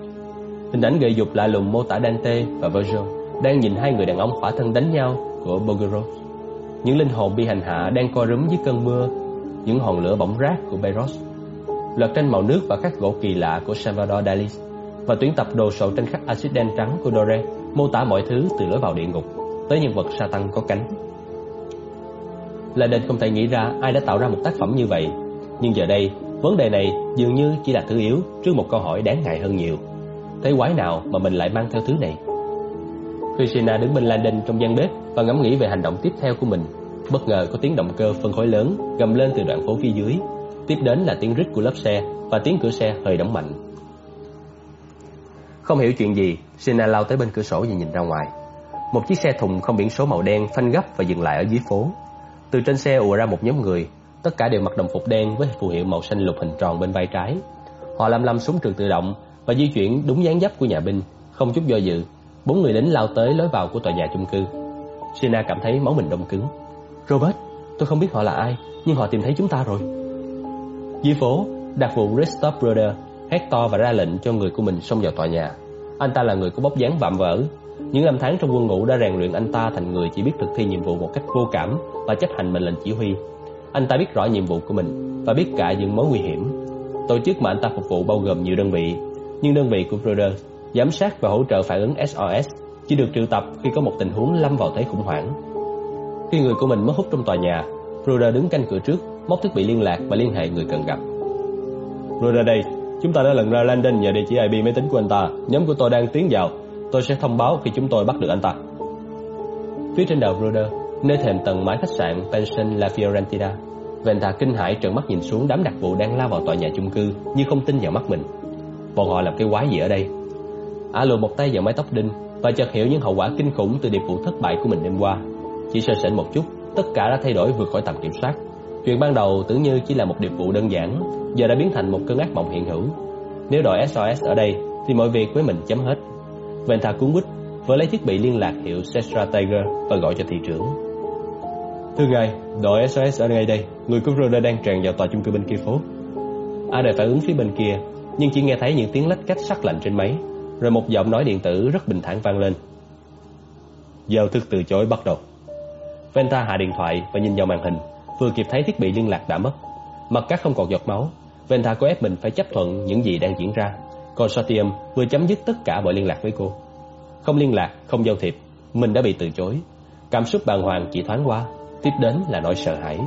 Hình ảnh gợi dục lạ lùng mô tả Dante và Virgil đang nhìn hai người đàn ông khỏa thân đánh nhau của Bouguereau những linh hồn bị hành hạ đang co rúm dưới cơn mưa, những hòn lửa bỏng rác của Beros loạt tranh màu nước và khắc gỗ kỳ lạ của Salvador Dali và tuyển tập đồ sộ tranh khắc axit đen trắng của Dore mô tả mọi thứ từ lối vào địa ngục tới nhân vật sa tăng có cánh. Là nên không thể nghĩ ra ai đã tạo ra một tác phẩm như vậy, nhưng giờ đây vấn đề này dường như chỉ là thứ yếu trước một câu hỏi đáng ngại hơn nhiều. Thế quái nào mà mình lại mang theo thứ này? Christina đứng bên Landon trong gian bếp và ngẫm nghĩ về hành động tiếp theo của mình. Bất ngờ có tiếng động cơ phân khối lớn gầm lên từ đoạn phố phía dưới. Tiếp đến là tiếng rít của lớp xe và tiếng cửa xe hơi đóng mạnh. Không hiểu chuyện gì, Sina lao tới bên cửa sổ và nhìn ra ngoài. Một chiếc xe thùng không biển số màu đen phanh gấp và dừng lại ở dưới phố. Từ trên xe ùa ra một nhóm người, tất cả đều mặc đồng phục đen với phù hiệu màu xanh lục hình tròn bên vai trái. Họ lăm lăm súng trường tự động và di chuyển đúng dáng dấp của nhà binh, không chút do dự. Bốn người lính lao tới lối vào của tòa nhà chung cư. Sina cảm thấy máu mình đông cứng. Robert, tôi không biết họ là ai, nhưng họ tìm thấy chúng ta rồi. Dưới phố, đặc vụ Christoph Broder hét to và ra lệnh cho người của mình xông vào tòa nhà. Anh ta là người có bóc dáng vạm vỡ. Những năm tháng trong quân ngũ đã rèn luyện anh ta thành người chỉ biết thực thi nhiệm vụ một cách vô cảm và chấp hành mệnh lệnh chỉ huy. Anh ta biết rõ nhiệm vụ của mình và biết cả những mối nguy hiểm. Tổ chức mà anh ta phục vụ bao gồm nhiều đơn vị, nhưng đơn vị của Broder giám sát và hỗ trợ phản ứng SOS chỉ được triệu tập khi có một tình huống lâm vào thế khủng hoảng. Khi người của mình mất hút trong tòa nhà, Broder đứng canh cửa trước, móc thiết bị liên lạc và liên hệ người cần gặp.
Ruder đây, chúng ta đã lần ra Landon nhờ địa chỉ IP máy tính của anh ta. Nhóm của tôi đang tiến vào. Tôi sẽ thông báo khi chúng tôi bắt được anh ta.
Phía trên đầu Ruder, nơi thềm tầng mái khách sạn Pension La Fiorentina, Venta kinh hãi trợn mắt nhìn xuống đám đặc vụ đang lao vào tòa nhà chung cư như không tin vào mắt mình. Bọn họ làm cái quái gì ở đây? Ả lùi một tay vào mái tóc đinh và chợt hiểu những hậu quả kinh khủng từ điệp vụ thất bại của mình đêm qua. Chỉ sơ sẩy một chút, tất cả đã thay đổi vượt khỏi tầm kiểm soát. Chuyện ban đầu tưởng như chỉ là một điệp vụ đơn giản, giờ đã biến thành một cơn ác mộng hiện hữu. Nếu đội SOS ở đây, thì mọi việc với mình chấm hết. Venta cuốn quýt, vừa lấy thiết bị liên lạc hiệu Sestra Tiger và gọi cho thị trưởng.
Thưa ngài, đội SOS ở ngay đây, người của Roder đang tràn vào tòa chung cư bên kia phố.
Ada đợi phản ứng phía bên kia, nhưng chỉ nghe thấy những tiếng lách cách sắc lạnh trên máy rồi một giọng nói điện tử rất bình thản vang lên.
Giao thức từ chối bắt đầu.
Venta hạ điện thoại và nhìn vào màn hình, vừa kịp thấy thiết bị liên lạc đã mất. Mặt cắt không còn giọt máu, Venta có ép mình phải chấp thuận những gì đang diễn ra. Consortium vừa chấm dứt tất cả mọi liên lạc với cô. Không liên lạc, không giao thiệp, mình đã bị từ chối. Cảm xúc bàng hoàng chỉ thoáng qua, tiếp đến là nỗi sợ hãi.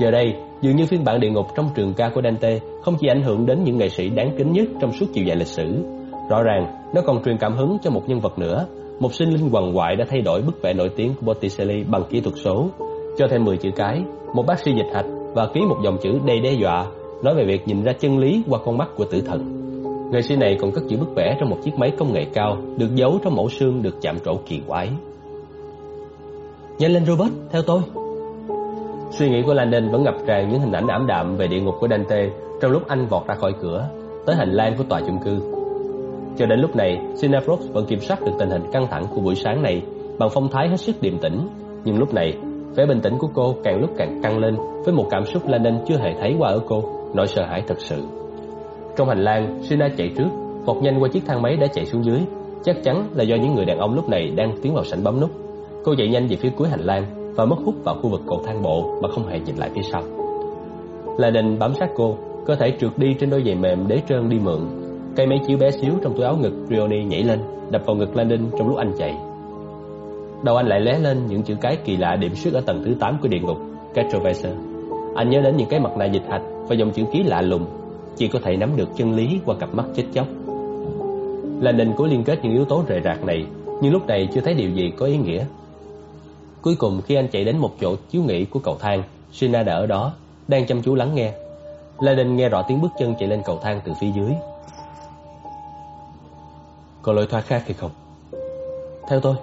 Giờ đây, dường như phiên bản địa ngục trong trường ca của Dante không chỉ ảnh hưởng đến những nghệ sĩ đáng kính nhất trong suốt chiều dài lịch sử, Rõ ràng, nó còn truyền cảm hứng cho một nhân vật nữa, một sinh linh quằn quại đã thay đổi bức vẽ nổi tiếng của Botticelli bằng kỹ thuật số, cho thêm 10 chữ cái, một bác sĩ dịch hạch và ký một dòng chữ đầy đe dọa nói về việc nhìn ra chân lý qua con mắt của tử thần. Nghệ sĩ này còn cất giữ bức vẽ trong một chiếc máy công nghệ cao được giấu trong mẫu xương được chạm trổ kỳ quái. Nhanh lên Robert, theo tôi. Suy nghĩ của Landon vẫn ngập tràn những hình ảnh ảm đạm về địa ngục của Dante trong lúc anh vọt ra khỏi cửa, tới hành lang của tòa chung cư. Cho đến lúc này, Sinafrox vẫn kiểm soát được tình hình căng thẳng của buổi sáng này bằng phong thái hết sức điềm tĩnh. Nhưng lúc này, vẻ bình tĩnh của cô càng lúc càng căng lên với một cảm xúc Landon chưa hề thấy qua ở cô, nỗi sợ hãi thật sự. Trong hành lang, Sina chạy trước, vọt nhanh qua chiếc thang máy đã chạy xuống dưới. Chắc chắn là do những người đàn ông lúc này đang tiến vào sảnh bấm nút. Cô chạy nhanh về phía cuối hành lang và mất hút vào khu vực cầu thang bộ mà không hề nhìn lại phía sau. Landon bám sát cô, cơ thể trượt đi trên đôi giày mềm đế trơn đi mượn. Cây máy chiếu bé xíu trong túi áo ngực Rioni nhảy lên, đập vào ngực Landon trong lúc anh chạy. Đầu anh lại lé lên những chữ cái kỳ lạ điểm xuất ở tầng thứ 8 của địa ngục, Castroveser. Anh nhớ đến những cái mặt nạ dịch hạch và dòng chữ ký lạ lùng, chỉ có thể nắm được chân lý qua cặp mắt chết chóc. Landon cố liên kết những yếu tố rời rạc này, nhưng lúc này chưa thấy điều gì có ý nghĩa. Cuối cùng khi anh chạy đến một chỗ chiếu nghỉ của cầu thang, Sina đã ở đó, đang chăm chú lắng nghe. Landon nghe rõ tiếng bước chân chạy lên cầu thang từ phía dưới. Có lối thoát khác hay không? Theo tôi,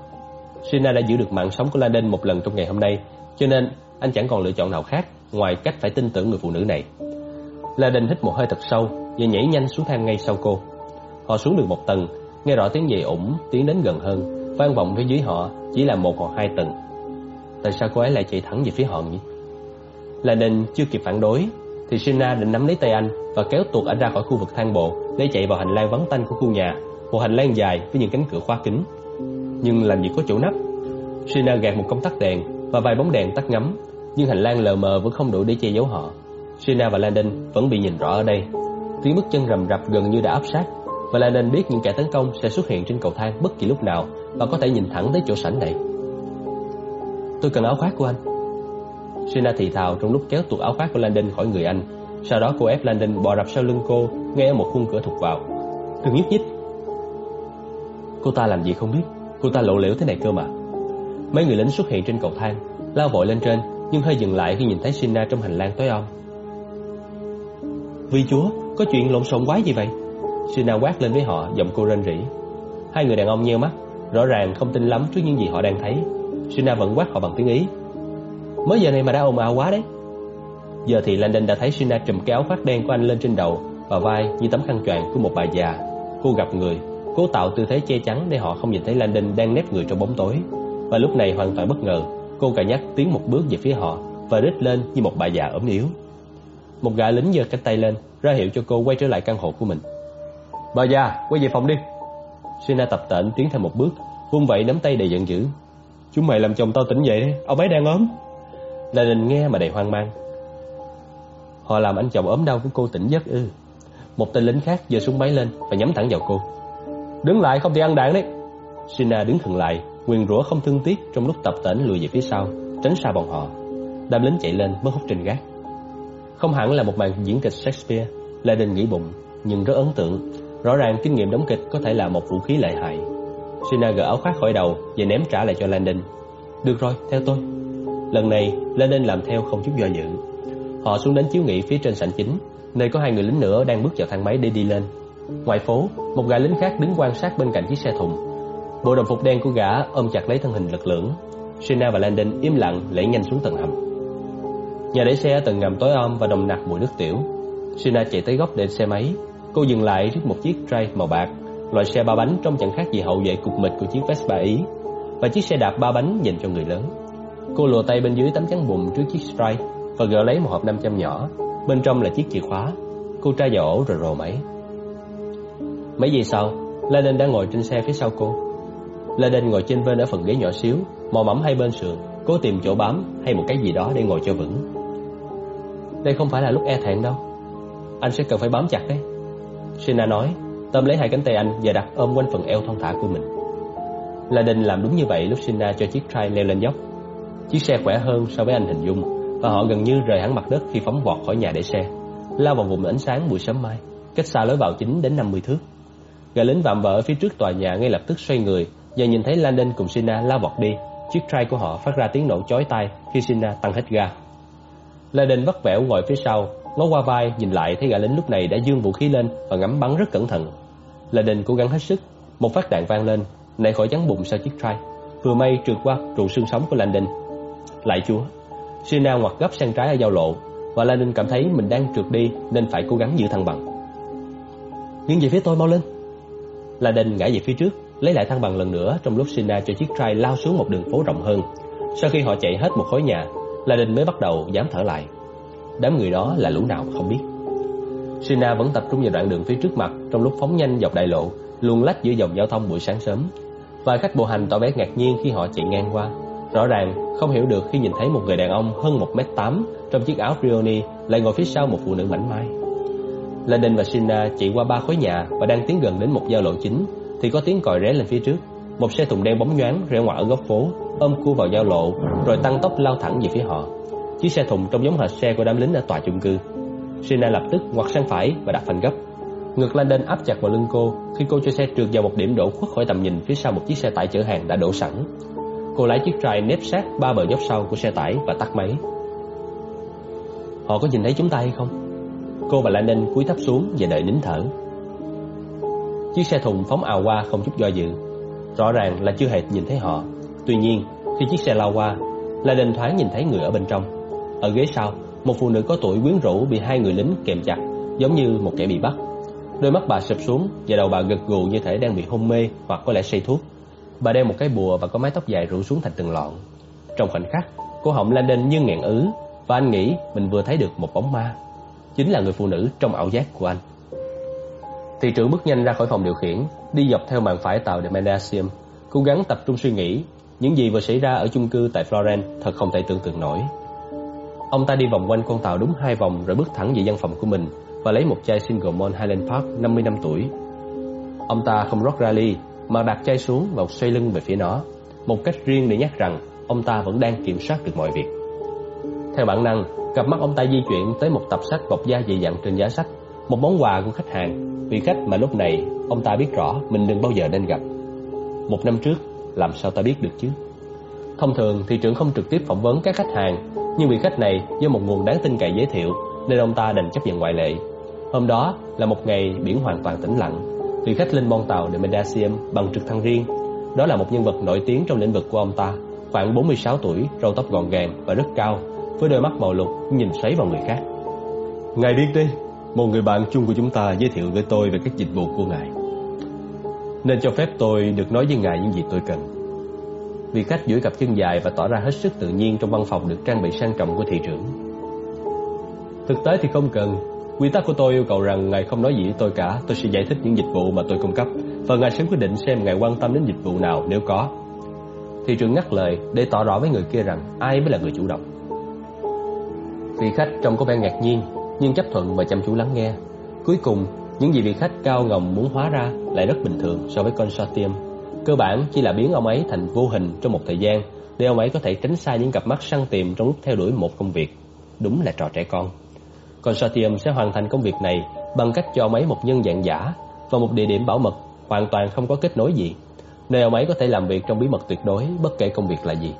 Sina đã giữ được mạng sống của Landon một lần trong ngày hôm nay, cho nên anh chẳng còn lựa chọn nào khác ngoài cách phải tin tưởng người phụ nữ này. Landon hít một hơi thật sâu và nhảy nhanh xuống thang ngay sau cô. Họ xuống được một tầng, nghe rõ tiếng giày ủng tiến đến gần hơn, vang vọng phía dưới họ chỉ là một hoặc hai tầng. Tại sao cô ấy lại chạy thẳng về phía họ nhỉ? Landon chưa kịp phản đối thì Sina định nắm lấy tay anh và kéo tuột anh ra khỏi khu vực thang bộ để chạy vào hành lang vắng tanh của khu nhà, một hành lang dài với những cánh cửa khóa kín. Nhưng làm gì có chỗ nắp? Sina gạt một công tắc đèn và vài bóng đèn tắt ngắm, nhưng hành lang lờ mờ vẫn không đủ để che giấu họ. Sina và Landon vẫn bị nhìn rõ ở đây. Tiếng bước chân rầm rập gần như đã áp sát, và Landon biết những kẻ tấn công sẽ xuất hiện trên cầu thang bất kỳ lúc nào và có thể nhìn thẳng tới chỗ sảnh này. Tôi cần áo khoác của anh. Sina thì thào trong lúc kéo tuột áo khoác của Landon khỏi người anh. Sau đó cô ép Landon bò rập sau lưng cô, ngay ở một khung cửa thụt vào. Đừng nhúc nhích. Cô ta làm gì không biết, cô ta lộ liễu thế này cơ mà. Mấy người lính xuất hiện trên cầu thang, lao vội lên trên, nhưng hơi dừng lại khi nhìn thấy Sina trong hành lang tối om. Vì chúa, có chuyện lộn xộn quá gì vậy? Sina quát lên với họ, giọng cô rên rỉ. Hai người đàn ông nheo mắt, rõ ràng không tin lắm trước những gì họ đang thấy. Sina vẫn quát họ bằng tiếng Ý. Mới giờ này mà đã ồn ào quá đấy. Giờ thì Landon đã thấy Sina trùm cái áo khoác đen của anh lên trên đầu và vai như tấm khăn choàng của một bà già. Cô gặp người, cố tạo tư thế che chắn để họ không nhìn thấy Landon đang nép người trong bóng tối. Và lúc này hoàn toàn bất ngờ, cô cà nhắc tiến một bước về phía họ và rít lên như một bà già ốm yếu. Một gã lính giơ cánh tay lên, ra hiệu cho cô quay trở lại căn hộ của mình. Bà già, quay về phòng đi. Sina tập tễnh tiến thêm một bước, vung vậy nắm tay đầy giận dữ. Chúng mày làm chồng tao tỉnh dậy đấy, ông ấy đang ốm. Đình nghe mà đầy hoang mang. Họ làm anh chồng ốm đau của cô tỉnh giấc ư. Một tên lính khác giơ súng máy lên và nhắm thẳng vào cô. Đứng lại không thì ăn đạn đấy. Sina đứng thường lại, Quyền rủa không thương tiếc trong lúc tập tễnh lùi về phía sau, tránh xa bọn họ. Đám lính chạy lên mất hút trên gác. Không hẳn là một màn diễn kịch Shakespeare, Lê Đình nghĩ bụng, nhưng rất ấn tượng. Rõ ràng kinh nghiệm đóng kịch có thể là một vũ khí lợi hại. Sina gỡ áo khoác khỏi đầu và ném trả lại cho Landon. Được rồi, theo tôi. Lần này, Landon làm theo không chút do dự. Họ xuống đến chiếu nghị phía trên sảnh chính, nơi có hai người lính nữa đang bước vào thang máy để đi lên. Ngoài phố, một gã lính khác đứng quan sát bên cạnh chiếc xe thùng. Bộ đồng phục đen của gã ôm chặt lấy thân hình lực lưỡng. Sina và Landon im lặng lẻn nhanh xuống tầng hầm. Nhà để xe ở tầng ngầm tối om và đồng nặc mùi nước tiểu. Sina chạy tới góc để xe máy. Cô dừng lại trước một chiếc Drive màu bạc, loại xe ba bánh trông chẳng khác gì hậu vệ cục mịch của chiếc Vespa Ý, và chiếc xe đạp ba bánh dành cho người lớn. Cô lùa tay bên dưới tấm chắn bùn trước chiếc Drive và gỡ lấy một hộp 500 nhỏ. Bên trong là chiếc chìa khóa. Cô tra vào ổ rồi rồ máy. Mấy giây sau, Laden đã ngồi trên xe phía sau cô. Laden ngồi trên bên ở phần ghế nhỏ xíu, mò mẫm hai bên sườn, cố tìm chỗ bám hay một cái gì đó để ngồi cho vững. Đây không phải là lúc e thẹn đâu. Anh sẽ cần phải bám chặt đấy. Sina nói, tâm lấy hai cánh tay anh và đặt ôm quanh phần eo thon thả của mình. Laden làm đúng như vậy lúc Sina cho chiếc trai leo lên dốc. Chiếc xe khỏe hơn so với anh hình dung và họ gần như rời hẳn mặt đất khi phóng vọt khỏi nhà để xe, lao vào vùng ánh sáng buổi sớm mai, cách xa lối vào chính đến 50 thước. Gã lính vạm vỡ phía trước tòa nhà ngay lập tức xoay người và nhìn thấy Landon cùng Sina lao vọt đi. Chiếc trai của họ phát ra tiếng nổ chói tai khi Sina tăng hết ga. Landon vắt vẻo ngồi phía sau, ngó qua vai nhìn lại thấy gã lính lúc này đã dương vũ khí lên và ngắm bắn rất cẩn thận. Landon cố gắng hết sức, một phát đạn vang lên, nảy khỏi chắn bụng sau chiếc trai, vừa may trượt qua trụ xương sống của Landon. Lại chúa, Sina ngoặt gấp sang trái ở giao lộ và Landon cảm thấy mình đang trượt đi nên phải cố gắng giữ thăng bằng. Nghiêng về phía tôi mau lên. Landon ngã về phía trước, lấy lại thăng bằng lần nữa trong lúc Sina cho chiếc trai lao xuống một đường phố rộng hơn. Sau khi họ chạy hết một khối nhà, Landon mới bắt đầu dám thở lại. Đám người đó là lũ nào không biết. Sina vẫn tập trung vào đoạn đường phía trước mặt trong lúc phóng nhanh dọc đại lộ, luồn lách giữa dòng giao thông buổi sáng sớm. Vài khách bộ hành tỏ vẻ ngạc nhiên khi họ chạy ngang qua. Rõ ràng không hiểu được khi nhìn thấy một người đàn ông hơn 1m8 trong chiếc áo Brioni lại ngồi phía sau một phụ nữ mảnh mai. Landon và Sina chạy qua ba khối nhà và đang tiến gần đến một giao lộ chính thì có tiếng còi ré lên phía trước. Một xe thùng đen bóng nhoáng rẽ ngoặt ở góc phố, ôm cua vào giao lộ rồi tăng tốc lao thẳng về phía họ. Chiếc xe thùng trông giống hệt xe của đám lính ở tòa chung cư. Sina lập tức ngoặt sang phải và đạp phanh gấp. Ngực Landon áp chặt vào lưng cô khi cô cho xe trượt vào một điểm đổ khuất khỏi tầm nhìn phía sau một chiếc xe tải chở hàng đã đổ sẵn. Cô lái chiếc trai nếp sát ba bờ dốc sau của xe tải và tắt máy. Họ có nhìn thấy chúng ta hay không? Cô và Landon cúi thấp xuống và đợi nín thở. Chiếc xe thùng phóng ào qua không chút do dự. Rõ ràng là chưa hề nhìn thấy họ. Tuy nhiên, khi chiếc xe lao qua, Landon thoáng nhìn thấy người ở bên trong. Ở ghế sau, một phụ nữ có tuổi quyến rũ bị hai người lính kèm chặt, giống như một kẻ bị bắt. Đôi mắt bà sụp xuống và đầu bà gật gù như thể đang bị hôn mê hoặc có lẽ say thuốc. Bà đeo một cái bùa và có mái tóc dài rủ xuống thành từng lọn. Trong khoảnh khắc, cô họng Landon như nghẹn ứ và anh nghĩ mình vừa thấy được một bóng ma. Chính là người phụ nữ trong ảo giác của anh. Thị trưởng bước nhanh ra khỏi phòng điều khiển, đi dọc theo màn phải tàu Demandasium, cố gắng tập trung suy nghĩ những gì vừa xảy ra ở chung cư tại Florence thật không thể tưởng tượng nổi. Ông ta đi vòng quanh con tàu đúng hai vòng rồi bước thẳng về văn phòng của mình và lấy một chai single malt Highland Park 50 năm tuổi. Ông ta không rót ra ly mà đặt chai xuống và xoay lưng về phía nó, một cách riêng để nhắc rằng ông ta vẫn đang kiểm soát được mọi việc. Theo bản năng, cặp mắt ông ta di chuyển tới một tập sách bọc da dày dặn trên giá sách, một món quà của khách hàng, vị khách mà lúc này ông ta biết rõ mình đừng bao giờ nên gặp. Một năm trước, làm sao ta biết được chứ? Thông thường thị trưởng không trực tiếp phỏng vấn các khách hàng, nhưng vị khách này do một nguồn đáng tin cậy giới thiệu nên ông ta đành chấp nhận ngoại lệ. Hôm đó là một ngày biển hoàn toàn tĩnh lặng. Vị khách lên bon tàu de Medasium bằng trực thăng riêng. Đó là một nhân vật nổi tiếng trong lĩnh vực của ông ta, khoảng 46 tuổi, râu tóc gọn gàng và rất cao, với đôi mắt màu lục nhìn sấy vào người khác. Ngài biết đi, một người bạn chung của chúng ta giới thiệu với tôi về các dịch vụ của ngài. Nên cho phép tôi được nói với ngài những gì tôi cần. Vị khách duỗi cặp chân dài và tỏ ra hết sức tự nhiên trong văn phòng được trang bị sang trọng của thị trưởng. Thực tế thì không cần. Quy tắc của tôi yêu cầu rằng ngài không nói gì với tôi cả, tôi sẽ giải thích những dịch vụ mà tôi cung cấp và ngài sẽ quyết định xem ngài quan tâm đến dịch vụ nào nếu có. Thị trưởng ngắt lời để tỏ rõ với người kia rằng ai mới là người chủ động. Vị khách trông có vẻ ngạc nhiên nhưng chấp thuận và chăm chú lắng nghe. Cuối cùng, những gì vị khách cao ngầm muốn hóa ra lại rất bình thường so với consortium. Cơ bản chỉ là biến ông ấy thành vô hình trong một thời gian để ông ấy có thể tránh xa những cặp mắt săn tìm trong lúc theo đuổi một công việc. Đúng là trò trẻ con. Consortium sẽ hoàn thành công việc này bằng cách cho ông ấy một nhân dạng giả và một địa điểm bảo mật hoàn toàn không có kết nối gì, nơi ông ấy có thể làm việc trong bí mật tuyệt đối bất kể công việc là gì.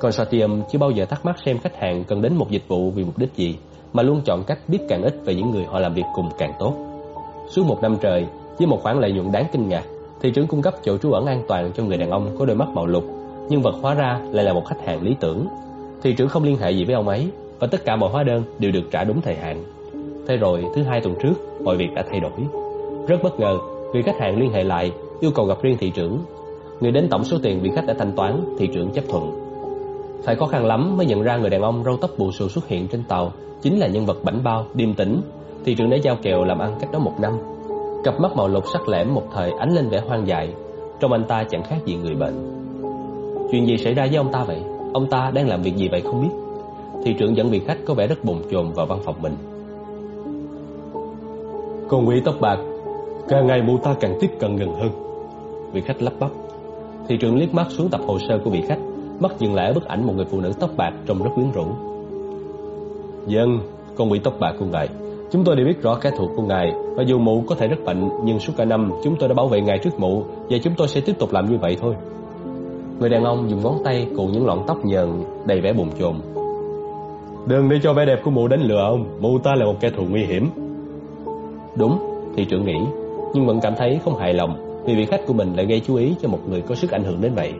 Consortium chưa bao giờ thắc mắc xem khách hàng cần đến một dịch vụ vì mục đích gì, mà luôn chọn cách biết càng ít về những người họ làm việc cùng càng tốt. Suốt một năm trời, với một khoản lợi nhuận đáng kinh ngạc, thị trưởng cung cấp chỗ trú ẩn an toàn cho người đàn ông có đôi mắt màu lục, nhưng vật hóa ra lại là một khách hàng lý tưởng. Thị trưởng không liên hệ gì với ông ấy, và tất cả mọi hóa đơn đều được trả đúng thời hạn. Thế rồi, thứ hai tuần trước, mọi việc đã thay đổi. Rất bất ngờ, người khách hàng liên hệ lại, yêu cầu gặp riêng thị trưởng. Người đến tổng số tiền vị khách đã thanh toán, thị trưởng chấp thuận. Phải khó khăn lắm mới nhận ra người đàn ông râu tóc bù xù xuất hiện trên tàu chính là nhân vật bảnh bao, điềm tĩnh. Thị trưởng đã giao kèo làm ăn cách đó một năm. Cặp mắt màu lục sắc lẻm một thời ánh lên vẻ hoang dại, trong anh ta chẳng khác gì người bệnh. Chuyện gì xảy ra với ông ta vậy? Ông ta đang làm việc gì vậy không biết? Thị trưởng dẫn vị khách có vẻ rất bồn chồn vào văn phòng mình.
Con quỷ tóc bạc, càng ngày mụ ta càng tiếp cận gần hơn.
Vị khách lắp bắp. Thị trưởng liếc mắt xuống tập hồ sơ của vị khách, mắt dừng lại ở bức ảnh một người phụ nữ tóc bạc trông rất quyến rũ.
Dân, con quỷ tóc bạc của ngài. Chúng tôi đều biết rõ kẻ thù của ngài Và dù mụ có thể rất mạnh Nhưng suốt cả năm chúng tôi đã bảo vệ ngài trước mụ Và chúng tôi sẽ tiếp tục làm như vậy thôi.
Người đàn ông dùng ngón tay cuộn những lọn tóc nhờn Đầy vẻ bồn chồn.
Đừng để cho vẻ đẹp của mụ đánh lừa ông. Mụ ta là một kẻ thù nguy hiểm.
Đúng, thị trưởng nghĩ Nhưng vẫn cảm thấy không hài lòng Vì vị khách của mình lại gây chú ý cho một người có sức ảnh hưởng đến vậy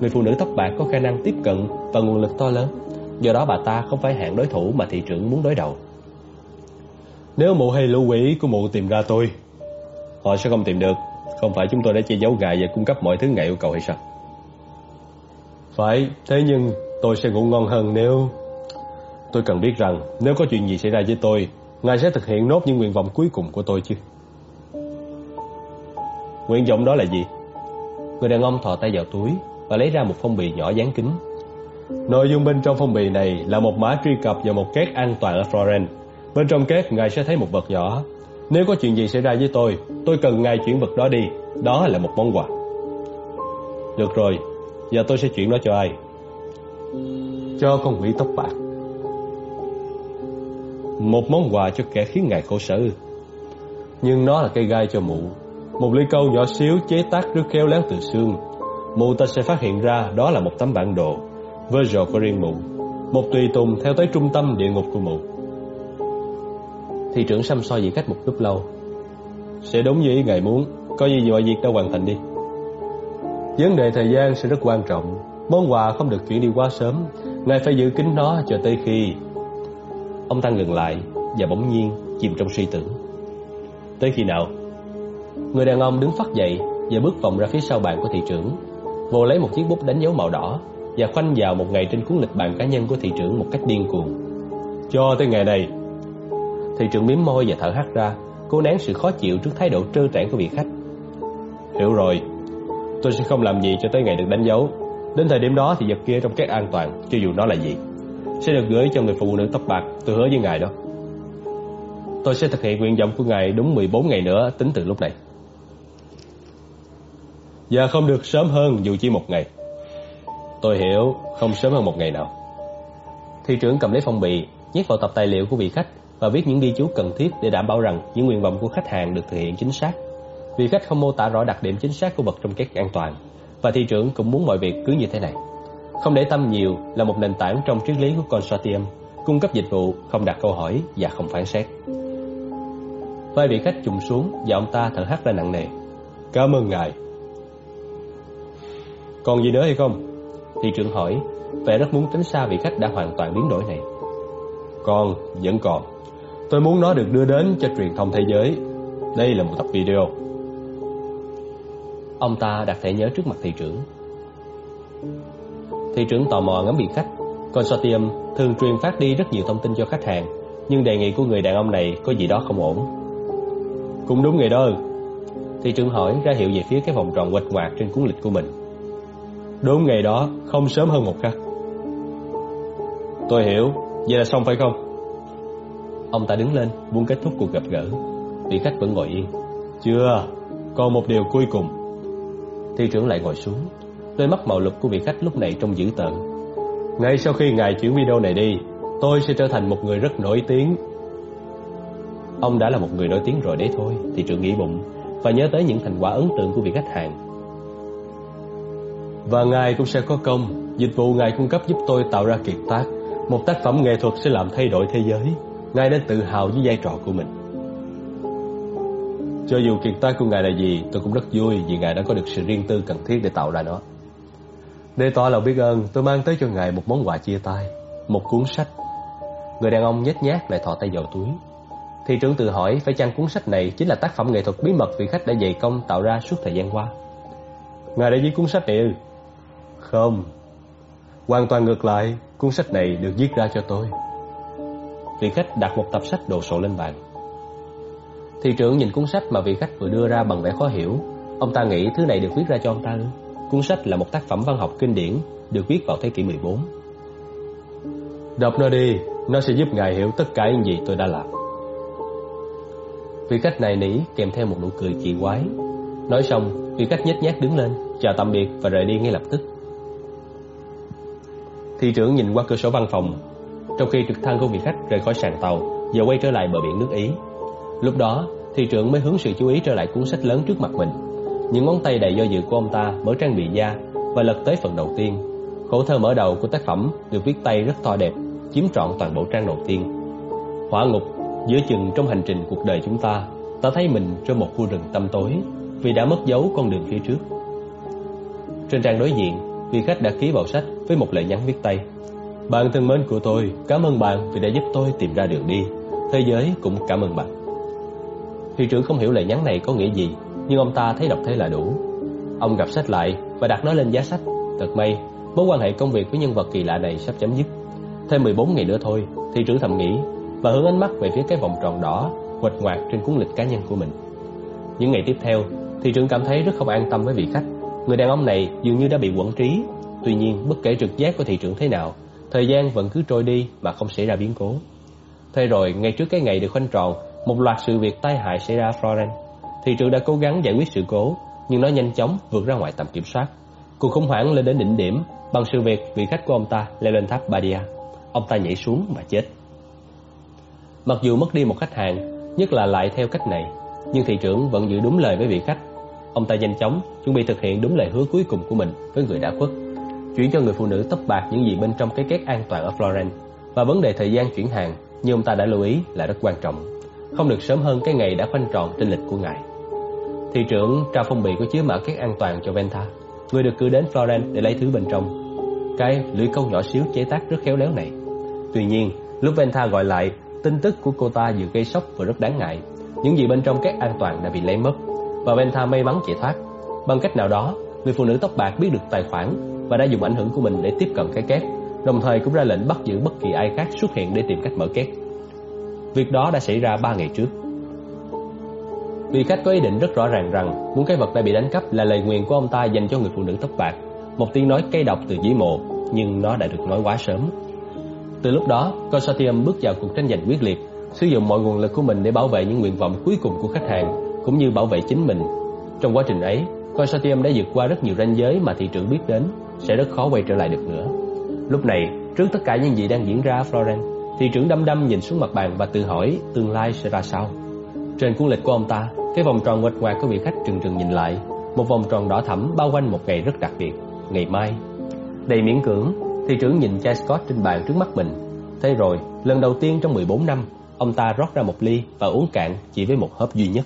Người phụ nữ tóc bạc có khả năng tiếp cận Và nguồn lực to lớn. Do đó bà ta không phải hạng đối thủ mà thị trưởng muốn đối đầu.
Nếu mụ hay lũ quỷ của mụ tìm ra tôi Họ sẽ không tìm được. Không phải chúng tôi đã che giấu gài và cung cấp mọi thứ ngài yêu cầu hay sao? Phải, thế nhưng tôi sẽ ngủ ngon hơn nếu Tôi cần biết rằng nếu có chuyện gì xảy ra với tôi Ngài sẽ thực hiện nốt những nguyện vọng cuối cùng của tôi chứ. Nguyện vọng đó là gì?
Người đàn ông thò tay vào túi Và lấy ra một phong bì nhỏ dán kính.
Nội dung bên trong phong bì này là một mã truy cập vào một két an toàn ở Florence. Bên trong két ngài sẽ thấy một vật nhỏ. Nếu có chuyện gì xảy ra với tôi Tôi cần ngài chuyển vật đó đi. Đó là một món quà. Được rồi Giờ tôi sẽ chuyển nó cho ai? Cho con quỷ tóc bạc. Một món quà cho kẻ khiến ngài khổ sở. Nhưng nó là cây gai cho mụ. Một ly câu nhỏ xíu chế tác rất khéo léo từ xương Mụ ta sẽ phát hiện ra đó là một tấm bản đồ. Virgil của riêng mụ Một tùy tùng theo tới trung tâm địa ngục của mụ.
Thị trưởng xăm soi vị khách một lúc lâu.
Sẽ đúng như ý ngài muốn Có gì mọi việc đã hoàn thành đi. Vấn đề thời gian sẽ rất quan trọng. Món quà không được chuyển đi quá sớm. Ngài phải giữ kín nó cho tới khi
Ông ta ngừng lại và bỗng nhiên chìm trong suy tưởng. Tới khi nào? Người đàn ông đứng phát dậy và bước vòng ra phía sau bàn của thị trưởng, vồ lấy một chiếc bút đánh dấu màu đỏ và khoanh vào một ngày trên cuốn lịch bàn cá nhân của thị trưởng một cách điên cuồng.
Cho tới ngày này.
Thị trưởng miếm môi và thở hắt ra, cố nén sự khó chịu trước thái độ trơ trẽn của vị khách.
Hiểu rồi, tôi sẽ không làm gì cho tới ngày được đánh dấu. Đến thời điểm đó thì vật kia trong các an toàn, cho dù nó là gì sẽ được gửi cho người phụ nữ tóc bạc tôi hứa với ngài đó tôi sẽ thực hiện nguyện vọng của ngài đúng 14 ngày nữa tính từ lúc này và không được sớm hơn dù chỉ một ngày tôi hiểu không sớm hơn một ngày nào
thị trưởng cầm lấy phong bì nhét vào tập tài liệu của vị khách và viết những ghi chú cần thiết để đảm bảo rằng những nguyện vọng của khách hàng được thực hiện chính xác vị khách không mô tả rõ đặc điểm chính xác của vật trong két an toàn và thị trưởng cũng muốn mọi việc cứ như thế này không để tâm nhiều là một nền tảng trong triết lý của consortium, cung cấp dịch vụ, không đặt câu hỏi và không phán xét. Vai vị khách trùng xuống và ông ta thở hắt ra nặng nề.
Cảm ơn ngài. Còn gì nữa hay không?
Thị trưởng hỏi, vẻ rất muốn tránh xa vị khách đã hoàn toàn biến đổi này.
Còn, vẫn còn. Tôi muốn nó được đưa đến cho truyền thông thế giới. Đây là một tập video.
Ông ta đặt thẻ nhớ trước mặt thị trưởng. Thị trưởng tò mò ngắm vị khách Consortium thường truyền phát đi rất nhiều thông tin cho khách hàng Nhưng đề nghị của người đàn ông này có gì đó không ổn
Cũng đúng người đó
Thị trưởng hỏi ra hiệu về phía cái vòng tròn quệt ngoạc trên cuốn lịch của mình
Đúng ngày đó, không sớm hơn một khắc. Tôi hiểu, vậy là xong phải không?
Ông ta đứng lên, muốn kết thúc cuộc gặp gỡ. Vị khách vẫn ngồi yên.
Chưa, còn một điều cuối cùng.
Thị trưởng lại ngồi xuống. Đôi mắt màu lục của vị khách lúc này trông dữ tợn.
Ngay sau khi ngài chuyển video này đi Tôi sẽ trở thành một người rất nổi tiếng.
Ông đã là một người nổi tiếng rồi đấy thôi Thị trưởng nghĩ bụng Và nhớ tới những thành quả ấn tượng của vị khách hàng.
Và ngài cũng sẽ có công Dịch vụ ngài cung cấp giúp tôi tạo ra kiệt tác Một tác phẩm nghệ thuật sẽ làm thay đổi thế giới Ngài nên tự hào với vai trò của mình Cho dù kiệt tác của ngài là gì Tôi cũng rất vui Vì ngài đã có được sự riêng tư cần thiết để tạo ra nó để tỏ lòng biết ơn, tôi mang tới cho ngài một món quà chia tay, một cuốn sách.
Người đàn ông nhếch nhác lại thò tay vào túi. Thị trưởng tự hỏi phải chăng cuốn sách này chính là tác phẩm nghệ thuật bí mật vị khách đã dày công tạo ra suốt thời gian qua.
Ngài đã viết cuốn sách này ư? Không. Hoàn toàn ngược lại, cuốn sách này được viết ra cho tôi.
Vị khách đặt một tập sách đồ sộ lên bàn. Thị trưởng nhìn cuốn sách mà vị khách vừa đưa ra bằng vẻ khó hiểu. Ông ta nghĩ thứ này được viết ra cho ông ta? Cuốn sách là một tác phẩm văn học kinh điển được viết vào thế kỷ 14.
Đọc nó đi, nó sẽ giúp ngài hiểu tất cả những gì tôi đã làm.
Vị khách này nỉ kèm theo một nụ cười kỳ quái. Nói xong, vị khách nhếch nhác đứng lên, chào tạm biệt và rời đi ngay lập tức. Thị trưởng nhìn qua cửa sổ văn phòng, trong khi trực thăng của vị khách rời khỏi sàn tàu và quay trở lại bờ biển nước Ý. Lúc đó, thị trưởng mới hướng sự chú ý trở lại cuốn sách lớn trước mặt mình những ngón tay đầy do dự của ông ta mở trang bị da và lật tới phần đầu tiên. Khổ thơ mở đầu của tác phẩm được viết tay rất to đẹp, chiếm trọn toàn bộ trang đầu tiên. Hỏa ngục giữa chừng trong hành trình cuộc đời chúng ta, ta thấy mình trong một khu rừng tăm tối vì đã mất dấu con đường phía trước. Trên trang đối diện, vị khách đã ký vào sách với một lời nhắn viết tay. Bạn thân mến của tôi, cảm ơn bạn vì đã giúp tôi tìm ra đường đi. Thế giới cũng cảm ơn bạn. Thị trưởng không hiểu lời nhắn này có nghĩa gì, nhưng ông ta thấy đọc thế là đủ. Ông gặp sách lại và đặt nó lên giá sách. Thật may, mối quan hệ công việc với nhân vật kỳ lạ này sắp chấm dứt. Thêm 14 ngày nữa thôi, thị trưởng thầm nghĩ và hướng ánh mắt về phía cái vòng tròn đỏ quệt ngoạc trên cuốn lịch cá nhân của mình. Những ngày tiếp theo, thị trưởng cảm thấy rất không an tâm với vị khách. Người đàn ông này dường như đã bị quẩn trí. Tuy nhiên, bất kể trực giác của thị trưởng thế nào, thời gian vẫn cứ trôi đi mà không xảy ra biến cố. Thế rồi, ngay trước cái ngày được khoanh tròn, một loạt sự việc tai hại xảy ra Florence. Thị trưởng đã cố gắng giải quyết sự cố, nhưng nó nhanh chóng vượt ra ngoài tầm kiểm soát. Cuộc khủng hoảng lên đến đỉnh điểm bằng sự việc vị khách của ông ta leo lên tháp Badia. Ông ta nhảy xuống và chết. Mặc dù mất đi một khách hàng, nhất là lại theo cách này, nhưng thị trưởng vẫn giữ đúng lời với vị khách. Ông ta nhanh chóng chuẩn bị thực hiện đúng lời hứa cuối cùng của mình với người đã khuất, chuyển cho người phụ nữ tóc bạc những gì bên trong cái két an toàn ở Florence và vấn đề thời gian chuyển hàng như ông ta đã lưu ý là rất quan trọng, không được sớm hơn cái ngày đã khoanh tròn trên lịch của ngài. Thị trưởng trao phong bì có chứa mã két an toàn cho Venta, người được cử đến Florence để lấy thứ bên trong. Cái lưỡi câu nhỏ xíu chế tác rất khéo léo này. Tuy nhiên, lúc Venta gọi lại Tin tức của cô ta vừa gây sốc và rất đáng ngại. Những gì bên trong các an toàn đã bị lấy mất và Venta may mắn chạy thoát. Bằng cách nào đó, người phụ nữ tóc bạc biết được tài khoản và đã dùng ảnh hưởng của mình để tiếp cận cái két, đồng thời cũng ra lệnh bắt giữ bất kỳ ai khác xuất hiện để tìm cách mở két. Việc đó đã xảy ra 3 ngày trước. Vị khách có ý định rất rõ ràng rằng muốn cái vật đã bị đánh cắp là lời nguyền của ông ta dành cho người phụ nữ tóc bạc, một tiếng nói cay độc từ dưới mộ, nhưng nó đã được nói quá sớm. Từ lúc đó, consortium bước vào cuộc tranh giành quyết liệt, sử dụng mọi nguồn lực của mình để bảo vệ những nguyện vọng cuối cùng của khách hàng, cũng như bảo vệ chính mình. Trong quá trình ấy, consortium đã vượt qua rất nhiều ranh giới mà thị trường biết đến, sẽ rất khó quay trở lại được nữa. Lúc này, trước tất cả những gì đang diễn ra ở Florence, thị trưởng đăm đăm nhìn xuống mặt bàn và tự hỏi tương lai sẽ ra sao. Trên cuốn lịch của ông ta, cái vòng tròn nguệch ngoạc của vị khách trừng trừng nhìn lại, một vòng tròn đỏ thẫm bao quanh một ngày rất đặc biệt, ngày mai. Đầy miễn cưỡng, Thị trưởng nhìn chai Scott trên bàn trước mắt mình. Thế rồi, lần đầu tiên trong 14 năm, ông ta rót ra một ly và uống cạn chỉ với một hớp duy nhất.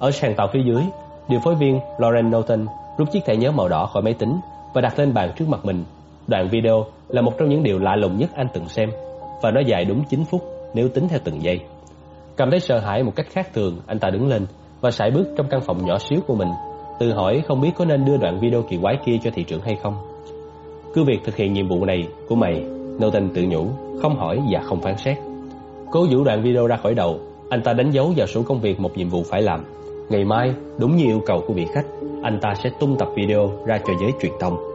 Ở sàn tàu phía dưới, điều phối viên Lauren Norton rút chiếc thẻ nhớ màu đỏ khỏi máy tính và đặt lên bàn trước mặt mình. Đoạn video là một trong những điều lạ lùng nhất anh từng xem và nó dài đúng 9 phút nếu tính theo từng giây. Cảm thấy sợ hãi một cách khác thường, anh ta đứng lên và sải bước trong căn phòng nhỏ xíu của mình, tự hỏi không biết có nên đưa đoạn video kỳ quái kia cho thị trưởng hay không. Cứ việc thực hiện nhiệm vụ này của mày Norton tự nhủ Không hỏi và không phán xét Cố giữ đoạn video ra khỏi đầu Anh ta đánh dấu vào số công việc một nhiệm vụ phải làm Ngày mai, đúng như yêu cầu của vị khách, Anh ta sẽ tung tập video ra cho giới truyền thông.